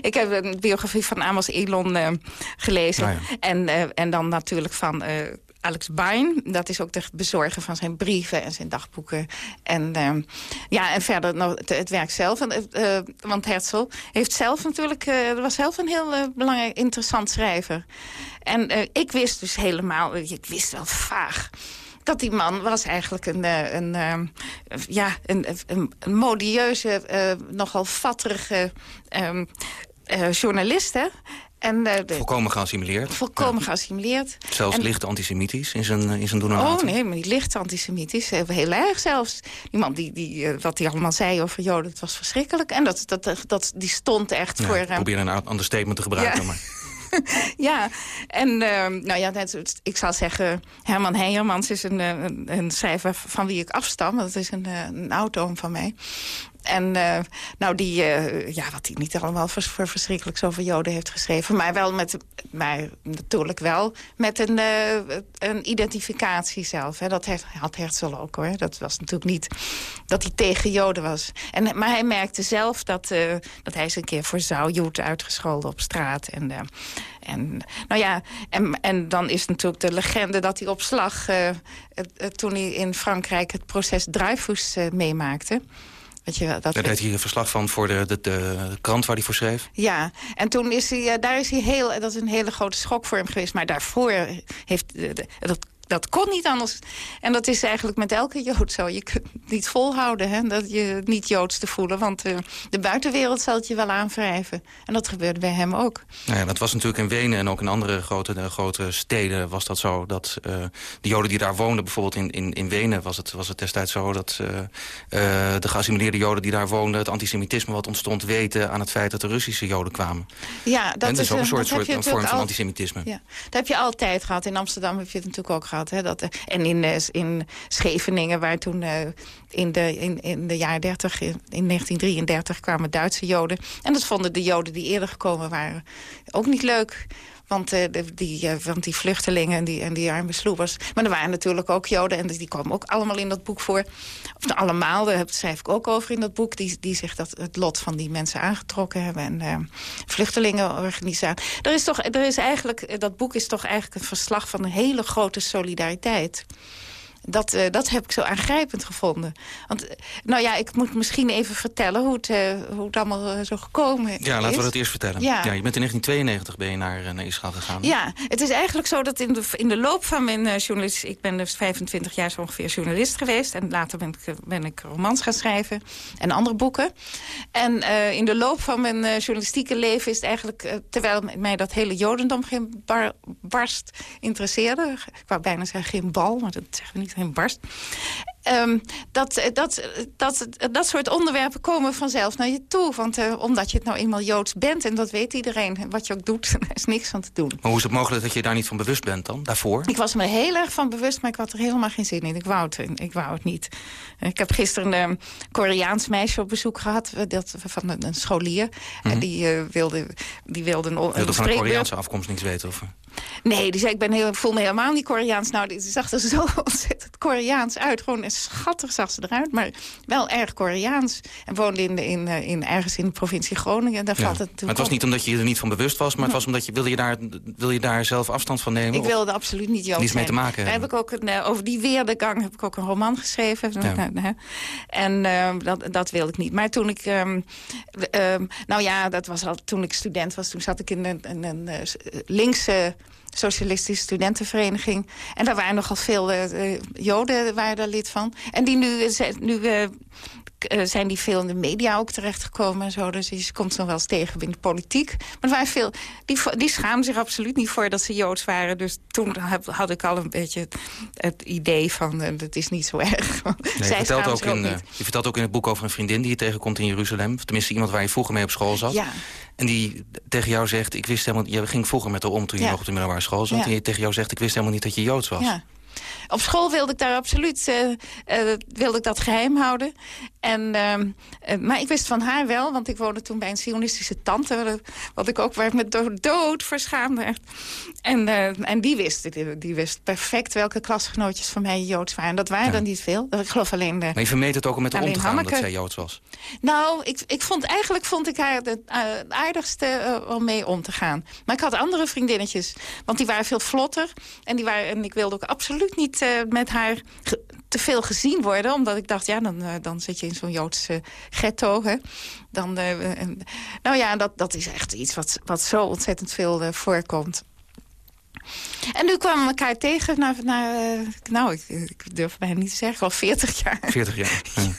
ik heb een biografie van Amos Elon uh, gelezen. Ja. en, uh, en dan natuurlijk van uh, Alex Bain. Dat is ook de bezorger van zijn brieven en zijn dagboeken. En, uh, ja, en verder nog het, werk zelf. En, uh, want Herzl heeft zelf natuurlijk, uh, was zelf een heel belangrijk, interessant schrijver. En ik wist dus helemaal, ik wist wel vaag dat die man was eigenlijk een, een, een ja, een, een, modieuze, nogal vatterige um, uh, journalist. Hè? En, uh, de, volkomen geassimileerd. Volkomen ja. geassimileerd. Zelfs en, licht antisemitisch in zijn, in zijn doen en Oh nee, maar niet licht antisemitisch. Heel erg zelfs. Iemand die, die, uh, wat hij allemaal zei over Joden, dat was verschrikkelijk. En dat, dat, dat, die stond echt ja, voor... Ik probeer een understatement te gebruiken, ja. maar... ja, en uh, nou ja, net, ik zal zeggen... Herman Heijermans is een, een, een, schrijver van wie ik afstam. Dat is een, een oud-oom van mij. En uh, nou, die, uh, ja, wat hij niet allemaal voor, voor verschrikkelijk over Joden heeft geschreven. Maar wel met, maar natuurlijk wel met een, uh, een identificatie zelf. Hè. Dat heeft, had Herzl ook hoor. Dat was natuurlijk niet dat hij tegen Joden was. En, maar hij merkte zelf dat, dat hij eens een keer voor Jood uitgescholden op straat. En, en, nou ja, en, en dan is natuurlijk de legende dat hij op slag... toen hij in Frankrijk het proces Dreyfus meemaakte... Weet je, dat Daar deed hij een verslag van voor de, de, de, krant waar hij voor schreef. Ja, en toen is hij, daar is hij heel, dat is een hele grote schok voor hem geweest. Maar daarvoor heeft, dat dat kon niet anders. En dat is eigenlijk met elke Jood zo. Je kunt niet volhouden hè, dat je niet Joods te voelen. Want uh, de buitenwereld zal het je wel aanwrijven. En dat gebeurde bij hem ook. Nou ja, dat was natuurlijk in Wenen en ook in andere grote, uh, grote steden was dat zo. Dat uh, de Joden die daar woonden, bijvoorbeeld in, in, in Wenen was het, was het destijds zo... dat de geassimileerde Joden die daar woonden... het antisemitisme wat ontstond weten aan het feit dat de Russische Joden kwamen. Ja, dat, en dat is ook een soort, soort een vorm van antisemitisme. Ja, dat heb je altijd gehad. In Amsterdam heb je het natuurlijk ook gehad. Hè, dat, en in, in Scheveningen, waar toen uh, in, de, in, in de jaren 30, in, in 1933 kwamen Duitse Joden. En dat vonden de Joden die eerder gekomen waren ook niet leuk. Want, uh, die, uh, want die vluchtelingen en die, en die arme sloebers... Maar er waren natuurlijk ook Joden en die komen ook allemaal in dat boek voor. Of allemaal, daar schrijf ik ook over in dat boek... die, die zich dat, het lot van die mensen aangetrokken hebben. En uh, vluchtelingenorganisatie. Er is toch, er is eigenlijk, dat boek is toch eigenlijk een verslag van een hele grote solidariteit dat, uh, dat heb ik zo aangrijpend gevonden. Want, eh, nou ja, ik moet misschien even vertellen hoe het, uh, hoe het allemaal zo gekomen is. Ja, laten we dat eerst vertellen. Ja. ja je bent in 1992 ben je naar, naar Israël gegaan. Ja, het is eigenlijk zo dat in de, in de loop van mijn journalist... Ik ben dus 25 jaar zo ongeveer journalist geweest. En later ben ik, ben ik romans gaan schrijven en andere boeken. En in de loop van mijn journalistieke leven is het eigenlijk... terwijl mij dat hele jodendom geen bar, barst interesseerde... ik wou bijna zeggen geen bal, maar dat zeggen we niet geen barst. Um, dat, dat, dat, dat soort onderwerpen komen vanzelf naar je toe. Want uh, omdat je het nou eenmaal Joods bent, en dat weet iedereen. Wat je ook doet, er is niks aan te doen. Maar hoe is het mogelijk dat je daar niet van bewust bent dan, daarvoor? Ik was me heel erg van bewust, maar ik had er helemaal geen zin in. Ik wou het, ik wou het niet. Ik heb gisteren een Koreaans meisje op bezoek gehad, dat, van een, een scholier. Mm -hmm. En die uh, wilde, die wilde een, wilde van een Koreaanse afkomst niets weten? Of? Nee, die zei, ik ben heel, voel me helemaal niet Koreaans. Nou, die zag er zo ontzettend Koreaans uit. Gewoon schattig zag ze eruit, maar wel erg Koreaans. En woonde in, in, eh, in, ergens in de provincie Groningen. Daar valt het maar het was niet omdat je er niet van bewust was... maar het was omdat je, wilde je daar, wil je daar zelf afstand van nemen? Ik wilde absoluut niet Joods Niets mee te maken Daar heb ik ook een, uh, Over die weerdegang heb ik ook een roman geschreven. Ja. En uh, dat, dat wilde ik niet. Maar toen ik... Um, um, nou ja, dat was al toen ik student was. Toen zat ik in een, een, een linkse socialistische studentenvereniging. En daar waren nogal veel uh, joden waren daar lid van. En die nu, nu uh, zijn die veel in de media ook terechtgekomen en zo. Dus je komt nog wel eens tegen in de politiek. Maar waren veel, die, die schaamden zich absoluut niet voor dat ze Joods waren. Dus toen had ik al een beetje het, het idee van, uh, dat is niet zo erg. Nee, je, vertelt ook in, ook je vertelt ook in het boek over een vriendin die je tegenkomt in Jeruzalem. Tenminste, iemand waar je vroeger mee op school zat. Ja. En die tegen jou zegt, ik wist helemaal... Je ging vroeger met haar om toen je nog op de middelbare school zat. En die tegen jou zegt, ik wist helemaal niet dat je Joods was. Ja. Op school wilde ik daar absoluut uh, uh, wilde ik dat geheim houden. En, uh, maar ik wist van haar wel, want ik woonde toen bij een sionistische tante... wat ik ook waar ik me dood, dood verschaamde. En, en die, wist, die, die, wist perfect welke klasgenootjes van mij Joods waren. En dat waren ja. er niet veel. Ik geloof alleen... De, maar je vermeed het ook om met haar om te gaan Hanneke. dat zij Joods was? Nou, ik, ik vond, eigenlijk vond ik haar het aardigste om mee om te gaan. Maar ik had andere vriendinnetjes, want die waren veel vlotter. En, die waren, en ik wilde ook absoluut niet uh, met haar te veel gezien worden. Omdat ik dacht, ja, dan, uh, dan zit je in zo'n Joodse ghetto. Hè. Dan, nou ja, dat, dat is echt iets wat, wat zo ontzettend veel voorkomt. En nu kwamen we elkaar tegen nou, ik, durf bijna niet te zeggen, al 40 jaar. 40 jaar, ja.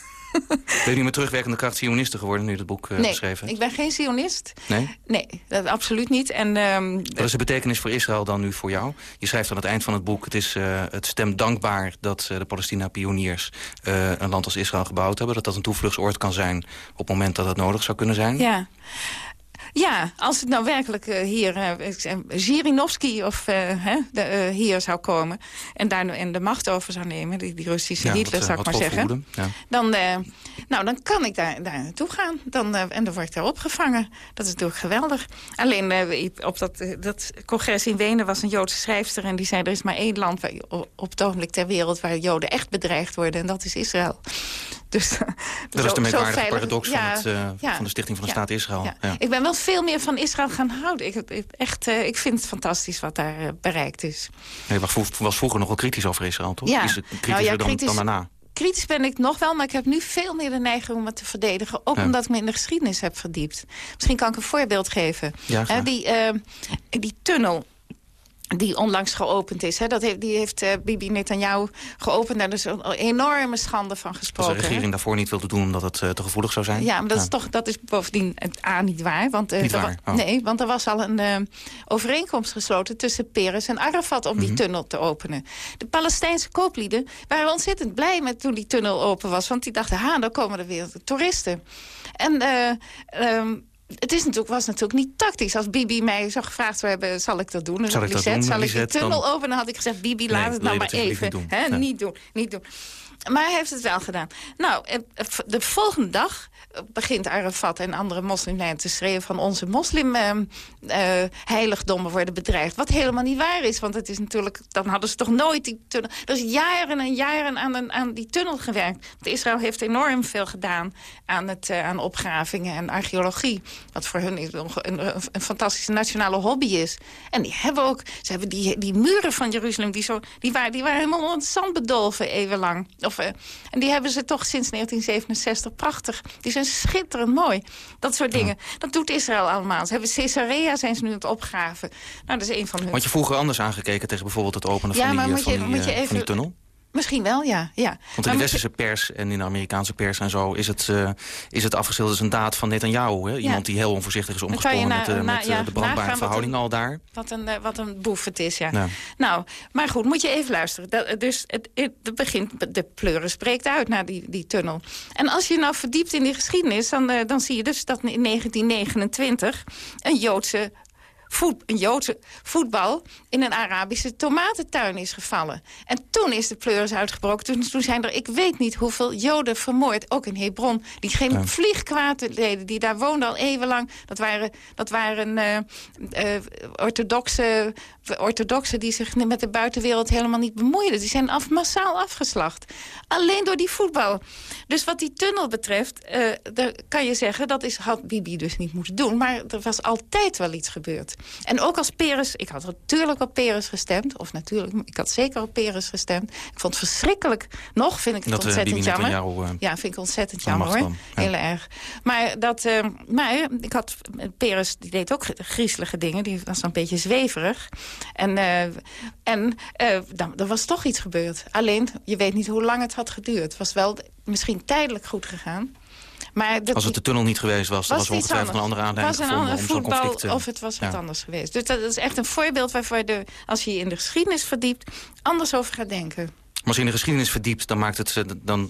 Ben je niet met terugwerkende kracht sioniste geworden nu je het boek uh, nee, geschreven hebt? ik ben geen sionist. Nee? Nee, dat absoluut niet. En, um, Wat is de betekenis voor Israël dan nu voor jou? Je schrijft aan het eind van het boek... het, is, uh, het stemt dankbaar dat uh, de Palestina-pioniers een land als Israël gebouwd hebben. Dat dat een toevluchtsoord kan zijn op het moment dat het nodig zou kunnen zijn. Ja. Ja, als het nou werkelijk uh, hier uh, Zirinovski of uh, de, hier zou komen... En, daar, en de macht over zou nemen, die, die Russische ja, Hitler, zou ik maar zeggen... Ja. Dan, nou, dan kan ik daar, daar naartoe gaan. Dan, en dan word ik daar opgevangen. Dat is natuurlijk geweldig. Alleen op dat, dat congres in Wenen was een Joodse schrijfster... en die zei, er is maar één land waar, op het ogenblik ter wereld... waar Joden echt bedreigd worden, en dat is Israël. Dus, dat zo, is de merkwaardige paradox ja, van, het, uh, ja, van de Stichting van de ja, Staat Israël. Ik ben wel veel meer van Israël gaan houden. Ik, ik echt, uh, ik vind het fantastisch wat daar uh, bereikt is. Je was vroeger nog wel kritisch over Israël, toch? Ja. Is het kritischer nou, kritisch, dan, dan, daarna? Kritisch ben ik nog wel, maar ik heb nu veel meer de neiging om het te verdedigen. Ook omdat ik me in de geschiedenis heb verdiept. Misschien kan ik een voorbeeld geven. die, die tunnel die onlangs geopend is. Hè. Dat heeft, die heeft uh, Bibi Netanyahu geopend. Daar is een enorme schande van gesproken. Als de regering daarvoor niet wilde doen omdat het uh, te gevoelig zou zijn? Ja, maar dat, ja. Is, toch, dat is bovendien het A niet waar. Want, uh, niet waar? Oh. Nee, want er was al een overeenkomst gesloten tussen Peres en Arafat... om mm -hmm. die tunnel te openen. De Palestijnse kooplieden waren ontzettend blij met toen die tunnel open was. Want die dachten, ha, dan komen er weer toeristen. En... Um, het is natuurlijk, was natuurlijk niet tactisch. Als Bibi mij zo gevraagd zou hebben, zal ik dat doen? Zal ik dat doen? Zal ik de tunnel dan... openen? Dan had ik gezegd, Bibi, laat nee, het nou maar even. Doen. Niet doen. Niet doen. Maar hij heeft het wel gedaan. Nou, eh, de volgende dag begint Arafat en andere moslimleiders te schreeuwen... van onze moslimheiligdommen uh, worden bedreigd. Wat helemaal niet waar is, want het is natuurlijk... dan hadden ze toch nooit die tunnel... Er is jaren en jaren aan, aan die tunnel gewerkt. Want Israël heeft enorm veel gedaan aan, het, uh, aan opgravingen en archeologie. Wat voor hun een, een, fantastische nationale hobby is. En die hebben ook... Ze hebben die, die muren van Jeruzalem, die, zo, die, waren, die waren helemaal onder het zand bedolven eeuwenlang. Of, uh, en die hebben ze toch sinds 1967 prachtig... Die zijn schitterend mooi. Dat soort dingen. Dat doet Israël allemaal. Ze hebben Caesarea zijn ze nu aan het opgraven. Nou, dat is een van hun... Want je vroeger anders aangekeken tegen bijvoorbeeld het openen van, die, van, die, moet je even... van die tunnel? Misschien wel, ja. ja. Want in de westerse pers en in de Amerikaanse pers en zo... is het, uh, is het afgeschilderd als een daad van Netanyahu. Hè? Iemand die heel onvoorzichtig is omgesprongen met, uh, met ja, de brandbare verhouding al daar. Wat een, wat een boef het is, ja. Nou, maar goed, moet je even luisteren. Dat, dus het, het, begint, de pleuren spreekt uit naar die, die tunnel. En als je nou verdiept in die geschiedenis... dan, dan zie je dus dat in 1929 een Joodse voet, een Joodse voetbal in een Arabische tomatentuin is gevallen. En toen is de pleuris uitgebroken. Toen, toen zijn er, ik weet niet hoeveel Joden vermoord, ook in Hebron... die geen ja. vliegkwaad deden, die daar woonden al eeuwenlang. Dat waren, dat waren uh, uh, orthodoxe, orthodoxen die zich met de buitenwereld helemaal niet bemoeiden. Die zijn af, massaal afgeslacht. Alleen door die voetbal. Dus wat die tunnel betreft, uh, daar kan je zeggen... dat is, had Bibi dus niet moeten doen. Maar er was altijd wel iets gebeurd. En ook als Peres, ik had natuurlijk op Peres gestemd. Of natuurlijk, ik had zeker op Peres gestemd. Ik vond het verschrikkelijk. Nog vind ik het dat, ontzettend uh, jammer. Jou, uh, ja, vind ik ontzettend jammer hoor. Ja. Heel erg. Maar, dat, uh, maar ik had, Peres die deed ook griezelige dingen. Die was een beetje zweverig. En, en dan, er was toch iets gebeurd. Alleen, je weet niet hoe lang het had geduurd. Het was wel misschien tijdelijk goed gegaan. Maar Als het de tunnel niet geweest was, dan was, was ongetwijfeld een andere aanleiding was een andere voetbal, conflict, of het was wat ja. anders geweest. Dus dat is echt een voorbeeld waarvoor je, als je je in de geschiedenis verdiept... anders over gaat denken. Maar als je in de geschiedenis verdiept, dan, maakt het, dan,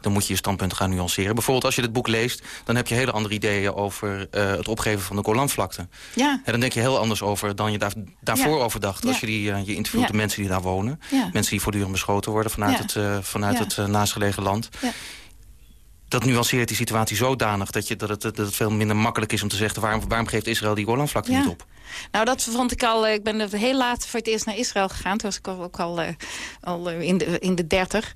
dan moet je je standpunt gaan nuanceren. Bijvoorbeeld als je dit boek leest, dan heb je hele andere ideeën over uh, het opgeven van de Golanvlakte. Ja. En dan denk je heel anders over dan je daar, daarvoor ja. over dacht. Als je, die, uh, je interviewt de mensen die daar wonen. Mensen die voortdurend beschoten worden vanuit het, uh, vanuit het naastgelegen land dat nuanceert die situatie zodanig dat, je, dat, het, dat het veel minder makkelijk is om te zeggen... waarom, waarom geeft Israël die Golanvlakte ja. niet op? Nou, dat vond ik al... Ik ben heel laat voor het eerst naar Israël gegaan. Toen was ik ook al, al in, de, in de dertig.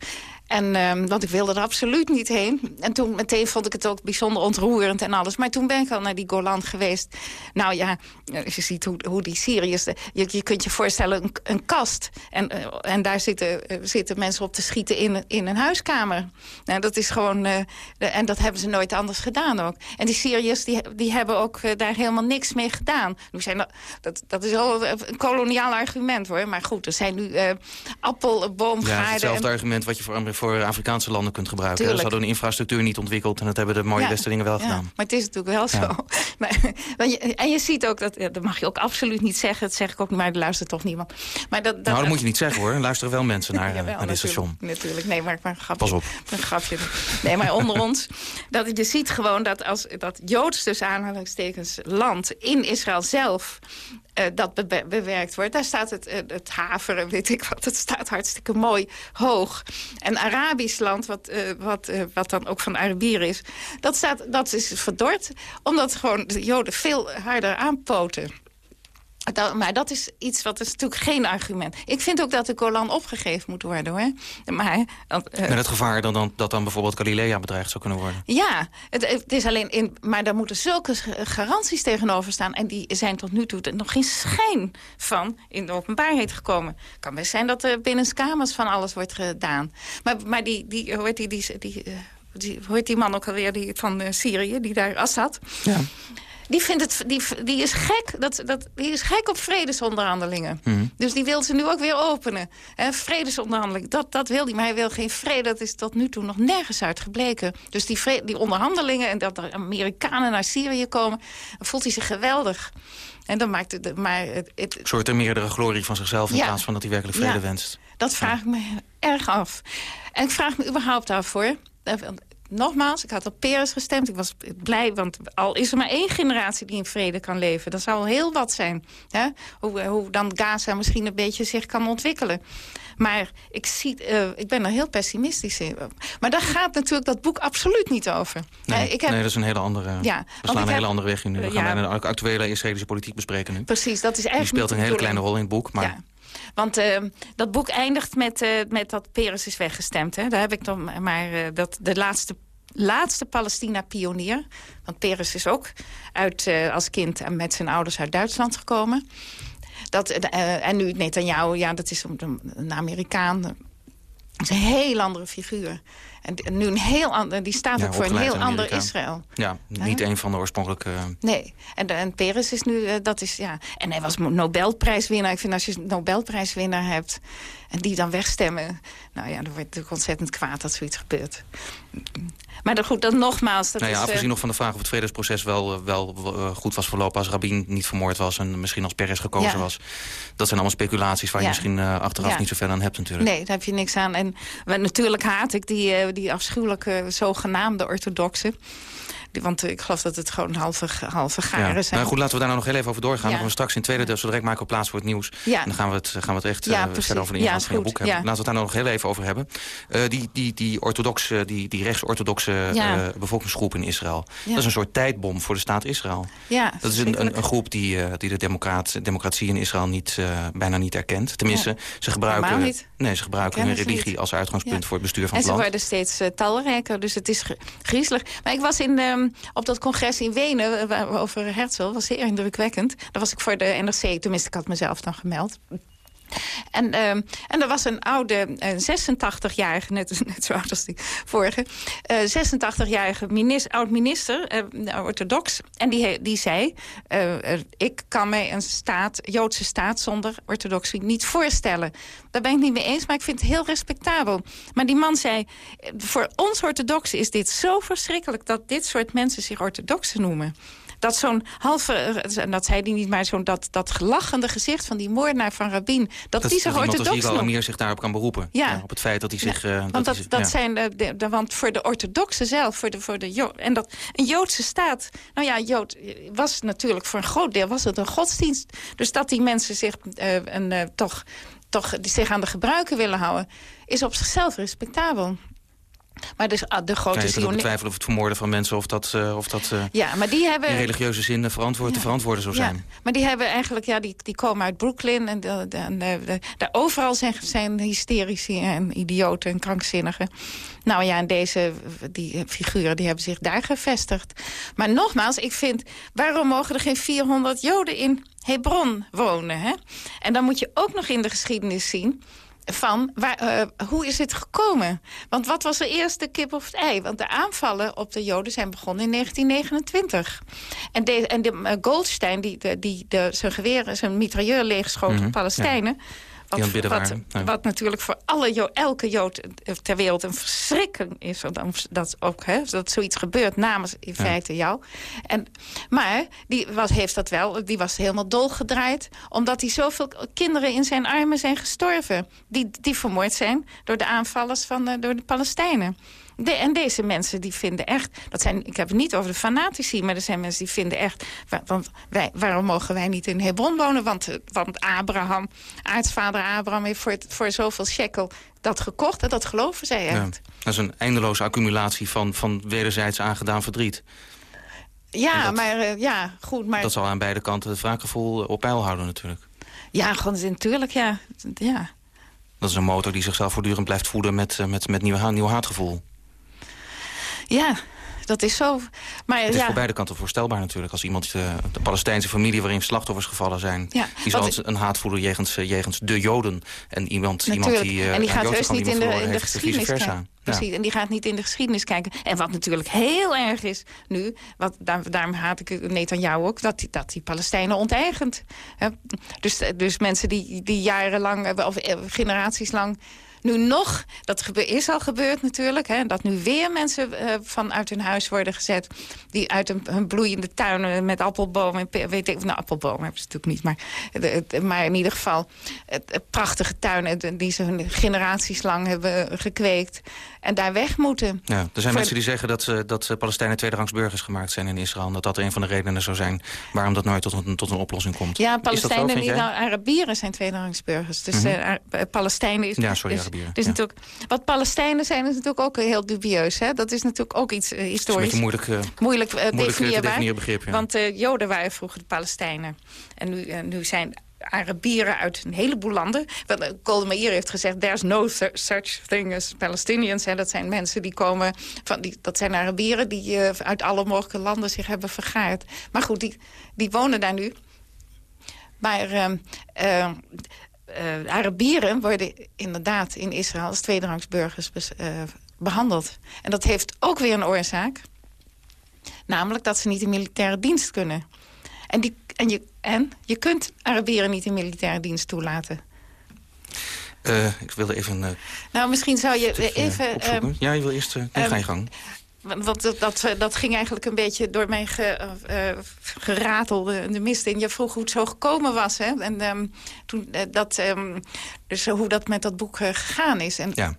En, um, want ik wilde er absoluut niet heen. En toen meteen vond ik het ook bijzonder ontroerend en alles. Maar toen ben ik al naar die Golan geweest. Nou ja, als je ziet hoe, hoe die Syriërs... Je, je kunt je voorstellen, een, een kast. En, uh, en daar zitten, uh, zitten mensen op te schieten in, in een huiskamer. Nou, dat is gewoon... Uh, de, en dat hebben ze nooit anders gedaan ook. En die Syriërs die, die hebben ook daar helemaal niks mee gedaan. Nu zijn dat, dat, dat is al een koloniaal argument hoor. Maar goed, er zijn nu appel, boomgaarden... Ja, hetzelfde en, argument wat je voor voor Afrikaanse landen kunt gebruiken. Tuurlijk. Ze hadden een infrastructuur niet ontwikkeld en dat hebben de mooie ja, westerlingen wel ja, gedaan. Maar het is natuurlijk wel zo. Maar, en je ziet ook, dat, dat mag je ook absoluut niet zeggen. Dat zeg ik ook niet, maar er luistert toch niemand. Maar dat, dat, nou, dat moet je niet zeggen hoor. Er luisteren wel mensen naar, wel, naar dit station. Natuurlijk, nee, maar, maar een grapje. Pas op. Een grapje. Nee, maar onder ons, dat je ziet gewoon dat als dat Joods tussen aanhalingstekens land in Israël zelf uh, dat be bewerkt wordt. Daar staat het, uh, het haveren, weet ik wat. Het staat hartstikke mooi hoog. En Arabisch land, wat, uh, wat, wat dan ook van Arabieren is... Dat, staat, dat is verdord, omdat gewoon de Joden veel harder aanpoten. Dat, maar dat is iets wat is natuurlijk geen argument. Ik vind ook dat de Golan opgegeven moet worden. hoor. Maar, uh, Met het gevaar dan, dan, dat dan bijvoorbeeld Galilea bedreigd zou kunnen worden. Ja, het, het, is alleen in, maar daar moeten zulke garanties tegenover staan. En die zijn tot nu toe nog geen schijn van in de openbaarheid gekomen. Het kan best zijn dat er binnen kamers van alles wordt gedaan. Maar, maar die, die, hoe heet die, die, die, die, hoe heet die man ook alweer die, van uh, Syrië, die daar Assad... Ja die, vindt het, die, die, is gek, dat, dat, die is gek op vredesonderhandelingen. Mhm. Dus die wil ze nu ook weer openen. Hè, vredesonderhandelingen, dat, dat wil hij. Maar hij wil geen vrede, dat is tot nu toe nog nergens uit gebleken. Dus die, vrede, die onderhandelingen en dat er Amerikanen naar Syrië komen... voelt hij zich geweldig. En dan maakt het... Maar het, het een soort meerdere glorie van zichzelf... in ja, plaats van dat hij werkelijk vrede ja, wenst. Dat vraag ja. ik me erg af. En ik vraag me überhaupt af, hoor nogmaals, ik had op Peres gestemd. Ik was blij, want al is er maar één generatie die in vrede kan leven. Dat zou al heel wat zijn. Hè? Hoe, hoe dan Gaza misschien een beetje zich kan ontwikkelen. Maar ik, zie, uh, ik ben er heel pessimistisch in. Maar daar gaat natuurlijk dat boek absoluut niet over. Nee, ik heb, nee dat is een hele andere... Ja, we slaan een hele andere weg in nu. We gaan ja, de actuele Israëlische politiek bespreken nu. Precies, dat is eigenlijk... Die speelt een hele kleine rol in het boek, maar... Ja. Want uh, dat boek eindigt met, uh, met dat Peres is weggestemd. Hè? Daar heb ik dan maar uh, dat de laatste laatste Palestina-pionier. Want Peres is ook uit, als kind met zijn ouders uit Duitsland gekomen. Dat, en nu Netanyahu, ja, dat is een Amerikaan. Dat is een heel andere figuur. En nu een heel ander, die staat ook voor een heel ander Israël. Ja, niet een van de oorspronkelijke... Nee, en, en Peres is nu, uh, dat is, ja... En hij was Nobelprijswinnaar. Ik vind als je een Nobelprijswinnaar hebt... en die dan wegstemmen... Nou ja, dan word je natuurlijk ontzettend kwaad dat zoiets gebeurt. Maar dan goed, dat nogmaals... Dat nou ja, is, afgezien uh, nog van de vraag of het vredesproces wel, eh, wel uh, goed was verlopen... als Rabin niet vermoord was en misschien als Peres gekozen ja. was. Dat zijn allemaal speculaties waar ja. je misschien uh, achteraf niet zoveel aan hebt natuurlijk. Nee, daar heb je niks aan. En natuurlijk haat ik die, die afschuwelijke zogenaamde orthodoxen. Want ik geloof dat het gewoon halve, halve garen ja. zijn. Nou goed, laten we daar nou nog heel even over doorgaan. Ja. Dan gaan we straks in tweede deel, zo direct maken we plaats voor het nieuws. Ja. En dan gaan we het, gaan we het echt ja, uh, verder over de inhoud van je boek hebben. Laten we het daar nou nog heel even over hebben. Uh, die, die, die, orthodoxe, die, die rechts-orthodoxe uh, bevolkingsgroep in Israël. Dat is een soort tijdbom voor de staat Israël. Ja, dat is een, een, een groep die, die de democraat, democratie in Israël niet, bijna niet erkent. Tenminste, ze gebruiken, niet. nee, ze gebruiken hun religie als uitgangspunt voor het bestuur van het land. En ze worden steeds talrijker, dus het is griezelig. Maar ik was in, um, op dat congres in Wenen over Herzl was zeer indrukwekkend. Daar was ik voor de NRC, tenminste ik had mezelf dan gemeld. En, uh, en er was een oude, uh, 86-jarige, net, net zo oud als die vorige... Uh, 86-jarige minister, oud-minister, uh, orthodox. En die, die zei, ik kan mij een staat, Joodse staat zonder orthodoxie niet voorstellen. Daar ben ik niet mee eens, maar ik vind het heel respectabel. Maar die man zei, voor ons orthodoxen is dit zo verschrikkelijk... dat dit soort mensen zich orthodoxen noemen dat zo'n halve, en dat zei hij niet, maar zo'n dat, dat gelachende gezicht van die moordenaar van Rabin, dat, dat die zich orthodox noemt. meer zich daarop kan beroepen. Ja. ja op het feit dat hij zich... Uh, want dat, dat, dat zijn de, de, de, want voor de orthodoxen zelf, voor de, voor de jo en dat een Joodse staat, nou ja, Jood was natuurlijk voor een groot deel was het een godsdienst. Dus dat die mensen zich uh, een, uh, toch, toch zich aan de gebruiken willen houden, is op zichzelf respectabel. Maar dus, ah, de grote ja, je betwijfelen of het vermoorden van mensen... of dat, uh, of dat uh, ja, maar die hebben, in religieuze zin verantwoord, ja. te verantwoorden zou zijn. Ja, maar die hebben eigenlijk, ja, die, die komen uit Brooklyn... en de, de, de, de, daar overal zijn, zijn hysterici en idioten en krankzinnigen. Nou ja, en deze die figuren die hebben zich daar gevestigd. Maar nogmaals, ik vind, waarom mogen er geen 400 Joden in Hebron wonen? Hè? En dan moet je ook nog in de geschiedenis zien van waar, uh, hoe is het gekomen? Want wat was er eerst de kip of het ei? Want de aanvallen op de Joden zijn begonnen in 1929. En, de, en de, uh, Goldstein, die, de, die de, zijn geweer, zijn mitrailleur leegschoot mm -hmm, op Palestijnen... Ja. Wat, wat, ja. wat, natuurlijk voor alle jo elke Jood ter wereld een verschrikking is. Dat, ook, hè, dat zoiets gebeurt namens in ja. feite jou. En, maar die was, heeft dat wel, die was helemaal dolgedraaid. Omdat hij zoveel kinderen in zijn armen zijn gestorven. Die, die vermoord zijn door de aanvallers van de, door de Palestijnen. De, en deze mensen die vinden echt... Dat zijn, ik heb het niet over de fanatici, maar er zijn mensen die vinden echt... Want wij, waarom mogen wij niet in Hebron wonen? Want, want Abraham, aartsvader Abraham... heeft voor, het, voor zoveel shekel dat gekocht en dat geloven zij echt. Ja, dat is een eindeloze accumulatie van, van wederzijds aangedaan verdriet. Ja, dat, maar uh, ja, goed. Maar... Dat zal aan beide kanten het wraakgevoel op peil houden natuurlijk. Ja, gewoon natuurlijk, ja. ja. Dat is een motor die zichzelf voortdurend blijft voeden met, met, met nieuw, nieuw haatgevoel. Ja, dat is zo. Maar, het is ja. voor beide kanten voorstelbaar natuurlijk. Als iemand, de, de Palestijnse familie waarin slachtoffers gevallen zijn... Ja, die zal een haat voelen jegens, jegens de Joden. En iemand, iemand die uh, En die gaat heus niet in de, in de geschiedenis kijken. Precies, ja. en die gaat niet in de geschiedenis kijken. En wat natuurlijk heel erg is nu... Wat, daar, daarom haat ik Netanyahu ook... dat dat die Palestijnen onteigent. Dus, dus mensen die, die jarenlang... of generaties lang nu nog, dat is al gebeurd natuurlijk... Hè, dat nu weer mensen uh, vanuit hun huis worden gezet... die uit hun bloeiende tuinen met appelbomen... weet ik, nou, appelbomen hebben ze natuurlijk niet... maar, maar in ieder geval prachtige tuinen... die ze hun generaties lang hebben gekweekt... en daar weg moeten. Ja, er zijn mensen die zeggen dat, uh, dat Palestijnen tweederangs burgers gemaakt zijn in Israël... en dat dat een van de redenen zou zijn waarom dat nooit tot een, tot een oplossing komt. Ja, Palestijnen, niet, nou, Arabieren zijn tweederangs burgers. Dus mm -hmm. Palestijnen is... Ja, sorry, Arabieren. Dus, natuurlijk, wat Palestijnen zijn is natuurlijk ook heel dubieus. Hè? Dat is natuurlijk ook iets uh, historisch. Een moeilijk, uh, moeilijk, moeilijk definieerbaar. begrip. Ja. Want Joden waren vroeger de Palestijnen. En nu, nu zijn Arabieren uit een heleboel landen. Golda Meir heeft gezegd, there's no such thing as Palestinians. Hè. Dat zijn mensen die komen, van die, dat zijn Arabieren die uh, uit alle mogelijke landen zich hebben vergaard. Maar goed, die, die wonen daar nu. Maar uh, uh, Arabieren worden inderdaad in Israël als tweederangsburgers behandeld. En dat heeft ook weer een oorzaak. Namelijk dat ze niet in militaire dienst kunnen. En, die, en, je, en je kunt Arabieren niet in militaire dienst toelaten. Uh, ik wilde even... Uh, nou, misschien zou je even... Uh, ja, je wil eerst... Uh, ga je gang. Want dat, dat, dat, ging eigenlijk een beetje door mij ge, geratelde de mist in. Je vroeg hoe het zo gekomen was. Hè? En um, toen, dat, um, dus hoe dat met dat boek gegaan is. En, ja.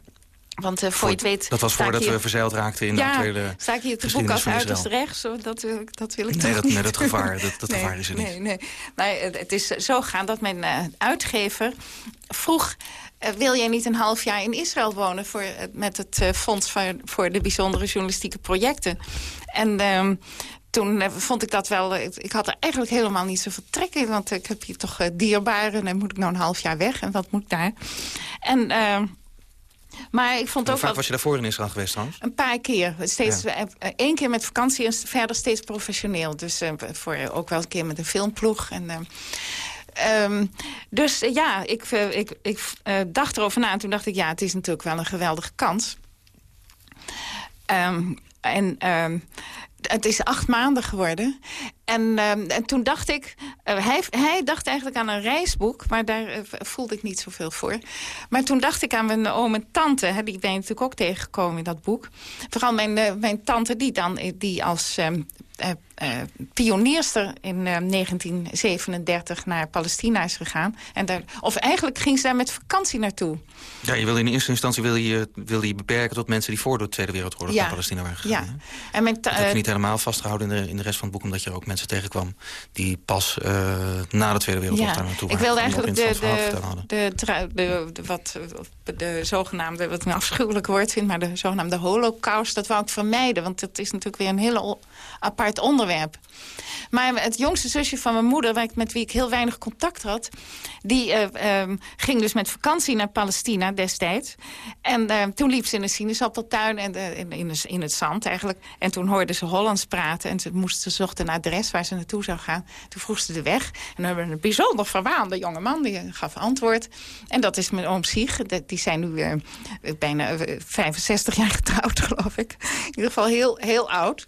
Want uh, voor, je het weet... Dat was voordat we verzeild raakten in ja, de actuele sta ik hier het boek als uiterst rechts? Dat wil ik, dat wil ik nee, dat, nee, dat gevaar, dat, dat nee, gevaar is er niet. Nee, nee. Maar het is zo gaan dat mijn uh, uitgever vroeg... Uh, wil jij niet een half jaar in Israël wonen... Voor, met het Fonds voor, voor de Bijzondere Journalistieke Projecten? En ehm, toen vond ik dat wel... Ik had er eigenlijk helemaal niet zoveel trek in... want ik heb hier toch dierbaren en dan moet ik nou een half jaar weg. En wat moet daar? En ehm, maar ik vond Hoe ook vaak was je daarvoor in Israël geweest trouwens? Een paar keer. Steeds, ja. Één keer met vakantie en verder steeds professioneel. Dus uh, voor, ook wel een keer met een filmploeg. En, uh, um, dus uh, ja, ik, ik, ik dacht erover na. En toen dacht ik, ja, het is natuurlijk wel een geweldige kans. Um, en um, het is acht maanden geworden. En, uh, en toen dacht ik... Uh, hij, hij dacht eigenlijk aan een reisboek, maar daar uh, voelde ik niet zoveel voor. Maar toen dacht ik aan mijn oom en tante. Hè, die ben je natuurlijk ook tegengekomen in dat boek. Vooral mijn, mijn tante die dan die als pionierster in 1937 naar Palestina is gegaan. En daar, of eigenlijk ging ze daar met vakantie naartoe. Ja, je wil in eerste instantie wil je, wil je beperken tot mensen die voor de Tweede Wereldoorlog ja. naar Palestina waren gegaan. Ja. En mijn dat heb je niet helemaal vastgehouden in de, in de rest van het boek, omdat je er ook mensen tegenkwam die pas na de Tweede Wereldoorlog ja. daar naartoe Ik waren. wilde eigenlijk de, de, de, de, de, wat, de zogenaamde, wat ik een afschuwelijk woord vind, maar de zogenaamde holocaust, dat wou ik vermijden. Want dat is natuurlijk weer een hele apart onderwerp. vamp. Maar het jongste zusje van mijn moeder, met wie ik heel weinig contact had... die uh, um, ging dus met vakantie naar Palestina destijds. En uh, toen liep ze in de sinaasappeltuin en uh, in, in, het zand eigenlijk. En toen hoorde ze Hollands praten en ze, moest, ze zocht een adres waar ze naartoe zou gaan. Toen vroeg ze de weg. En dan hebben een bijzonder verwaande jongeman die gaf antwoord. En dat is mijn oom Sieg. Die zijn nu bijna 65 jaar getrouwd, geloof ik. In ieder geval heel, heel oud.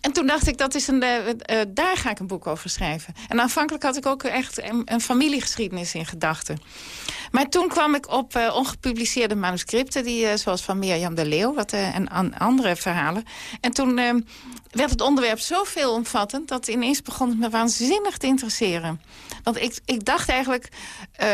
En toen dacht ik, dat is een, uh, daar ga ik een boek over schrijven. En aanvankelijk had ik ook echt een, een familiegeschiedenis in gedachten. Maar toen kwam ik op uh, ongepubliceerde manuscripten... Die, zoals van Mirjam de Leeuw wat, en an, andere verhalen. En toen werd het onderwerp zo veelomvattend... dat ineens begon het me waanzinnig te interesseren. Want ik, ik dacht eigenlijk,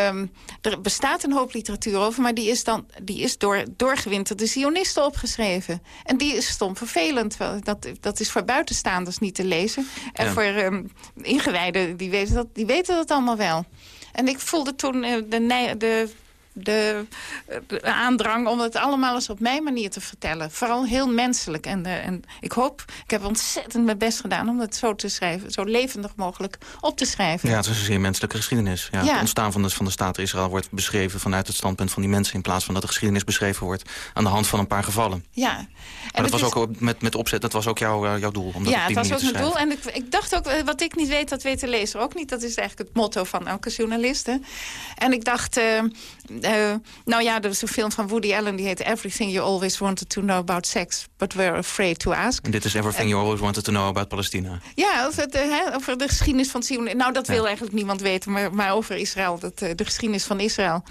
um, er bestaat een hoop literatuur over... maar die is, dan, die is door doorgewinterde zionisten opgeschreven. En die is stom vervelend. Dat, dat is voor buitenstaanders niet te lezen. En ja. voor um, ingewijden, die weten, dat, die weten dat allemaal wel. En ik voelde toen uh, de, de de, de, aandrang om het allemaal eens op mijn manier te vertellen. Vooral heel menselijk. En, uh, en ik hoop, ik heb ontzettend mijn best gedaan om het zo te schrijven. Zo levendig mogelijk op te schrijven. Ja, het is een zeer menselijke geschiedenis. Ja, ja. Het ontstaan van de, van de staat Israël wordt beschreven vanuit het standpunt van die mensen... in plaats van dat de geschiedenis beschreven wordt aan de hand van een paar gevallen. Ja. En maar dat was is... ook met, met opzet, dat was ook jouw, uh, jouw doel? Om dat ja, het was ook mijn doel. En ik, ik, dacht ook, wat ik niet weet, dat weet de lezer ook niet. Dat is eigenlijk het motto van elke journalist. Hè. En ik dacht... Uh, uh, nou ja, er is een film van Woody Allen... die heet Everything You Always Wanted to Know About Sex... But Were Afraid to Ask. En dit is Everything You Always Wanted to Know About Palestina. Ja, over de, hè, over de geschiedenis van Sion. Nou, dat ja. wil eigenlijk niemand weten, maar, maar over Israël. Dat, de geschiedenis van Israël.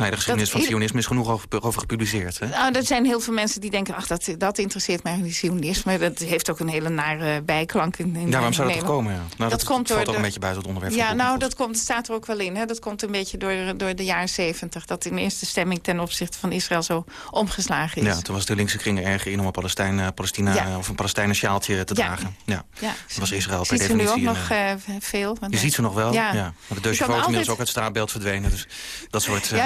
Nee, de geschiedenis van sionisme is genoeg over, over gepubliceerd. Hè? Nou, er zijn heel veel mensen die denken... ach, dat, dat interesseert mij, die sionisme. Dat heeft ook een hele nare bijklank. In, in ja, waarom zou dat komen? Ja? Nou, dat, dat komt valt door ook een beetje buiten het onderwerp. Ja, nou, dat komt, staat er ook wel in. Hè? Dat komt een beetje door, door de jaren zeventig. Dat in eerste stemming ten opzichte van Israël zo omgeslagen is. Ja, toen was de linkse kring erg in om een Palestijn, Palestina, Ja. of een Palestijnen sjaaltje te dragen. Ja. Ja. Dat was Israël Je per ziet ze nu ook definitie. nog eh, veel. want je ziet ze nog wel, ja. Maar de Je Deusje kan Vogt inmiddels ook uit het straatbeeld verdwenen. Dus dat soort... eh,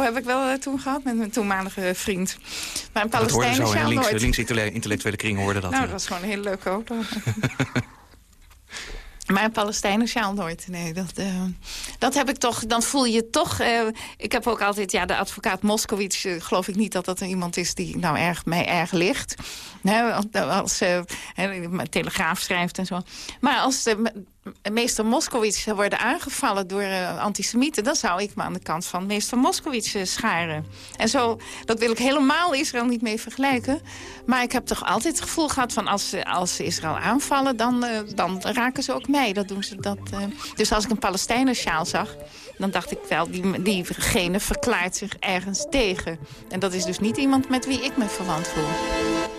Heb ik wel eh, toen gehad met mijn toenmalige vriend. Maar een dat hoorde zo links, nooit. links intelle- intellectuele kring hoorde dat. Nou, dat was gewoon een hele leuke auto. Maar een Palestijnen sjaal nooit. Nee, dat, eh, dat heb ik toch. Dan voel je toch. eh, ik heb ook altijd. Ja, de advocaat Moskowitz. geloof ik niet dat dat iemand is die nou erg, mij erg ligt. Hè, als mijn telegraaf schrijft en zo. Maar als de meester Moskowitz zou worden aangevallen door eh, antisemieten... dan zou ik me aan de kant van meester Moskowitz eh, scharen. En zo, dat wil ik helemaal Israël niet mee vergelijken. Maar ik heb toch altijd het gevoel gehad van als ze, als ze Israël aanvallen... Dan, eh, dan raken ze ook mij. Dat doen ze, dat, eh. Dus als ik een Palestijnen-sjaal zag... dan dacht ik wel, die, diegene verklaart zich ergens tegen. En dat is dus niet iemand met wie ik me verwant voel.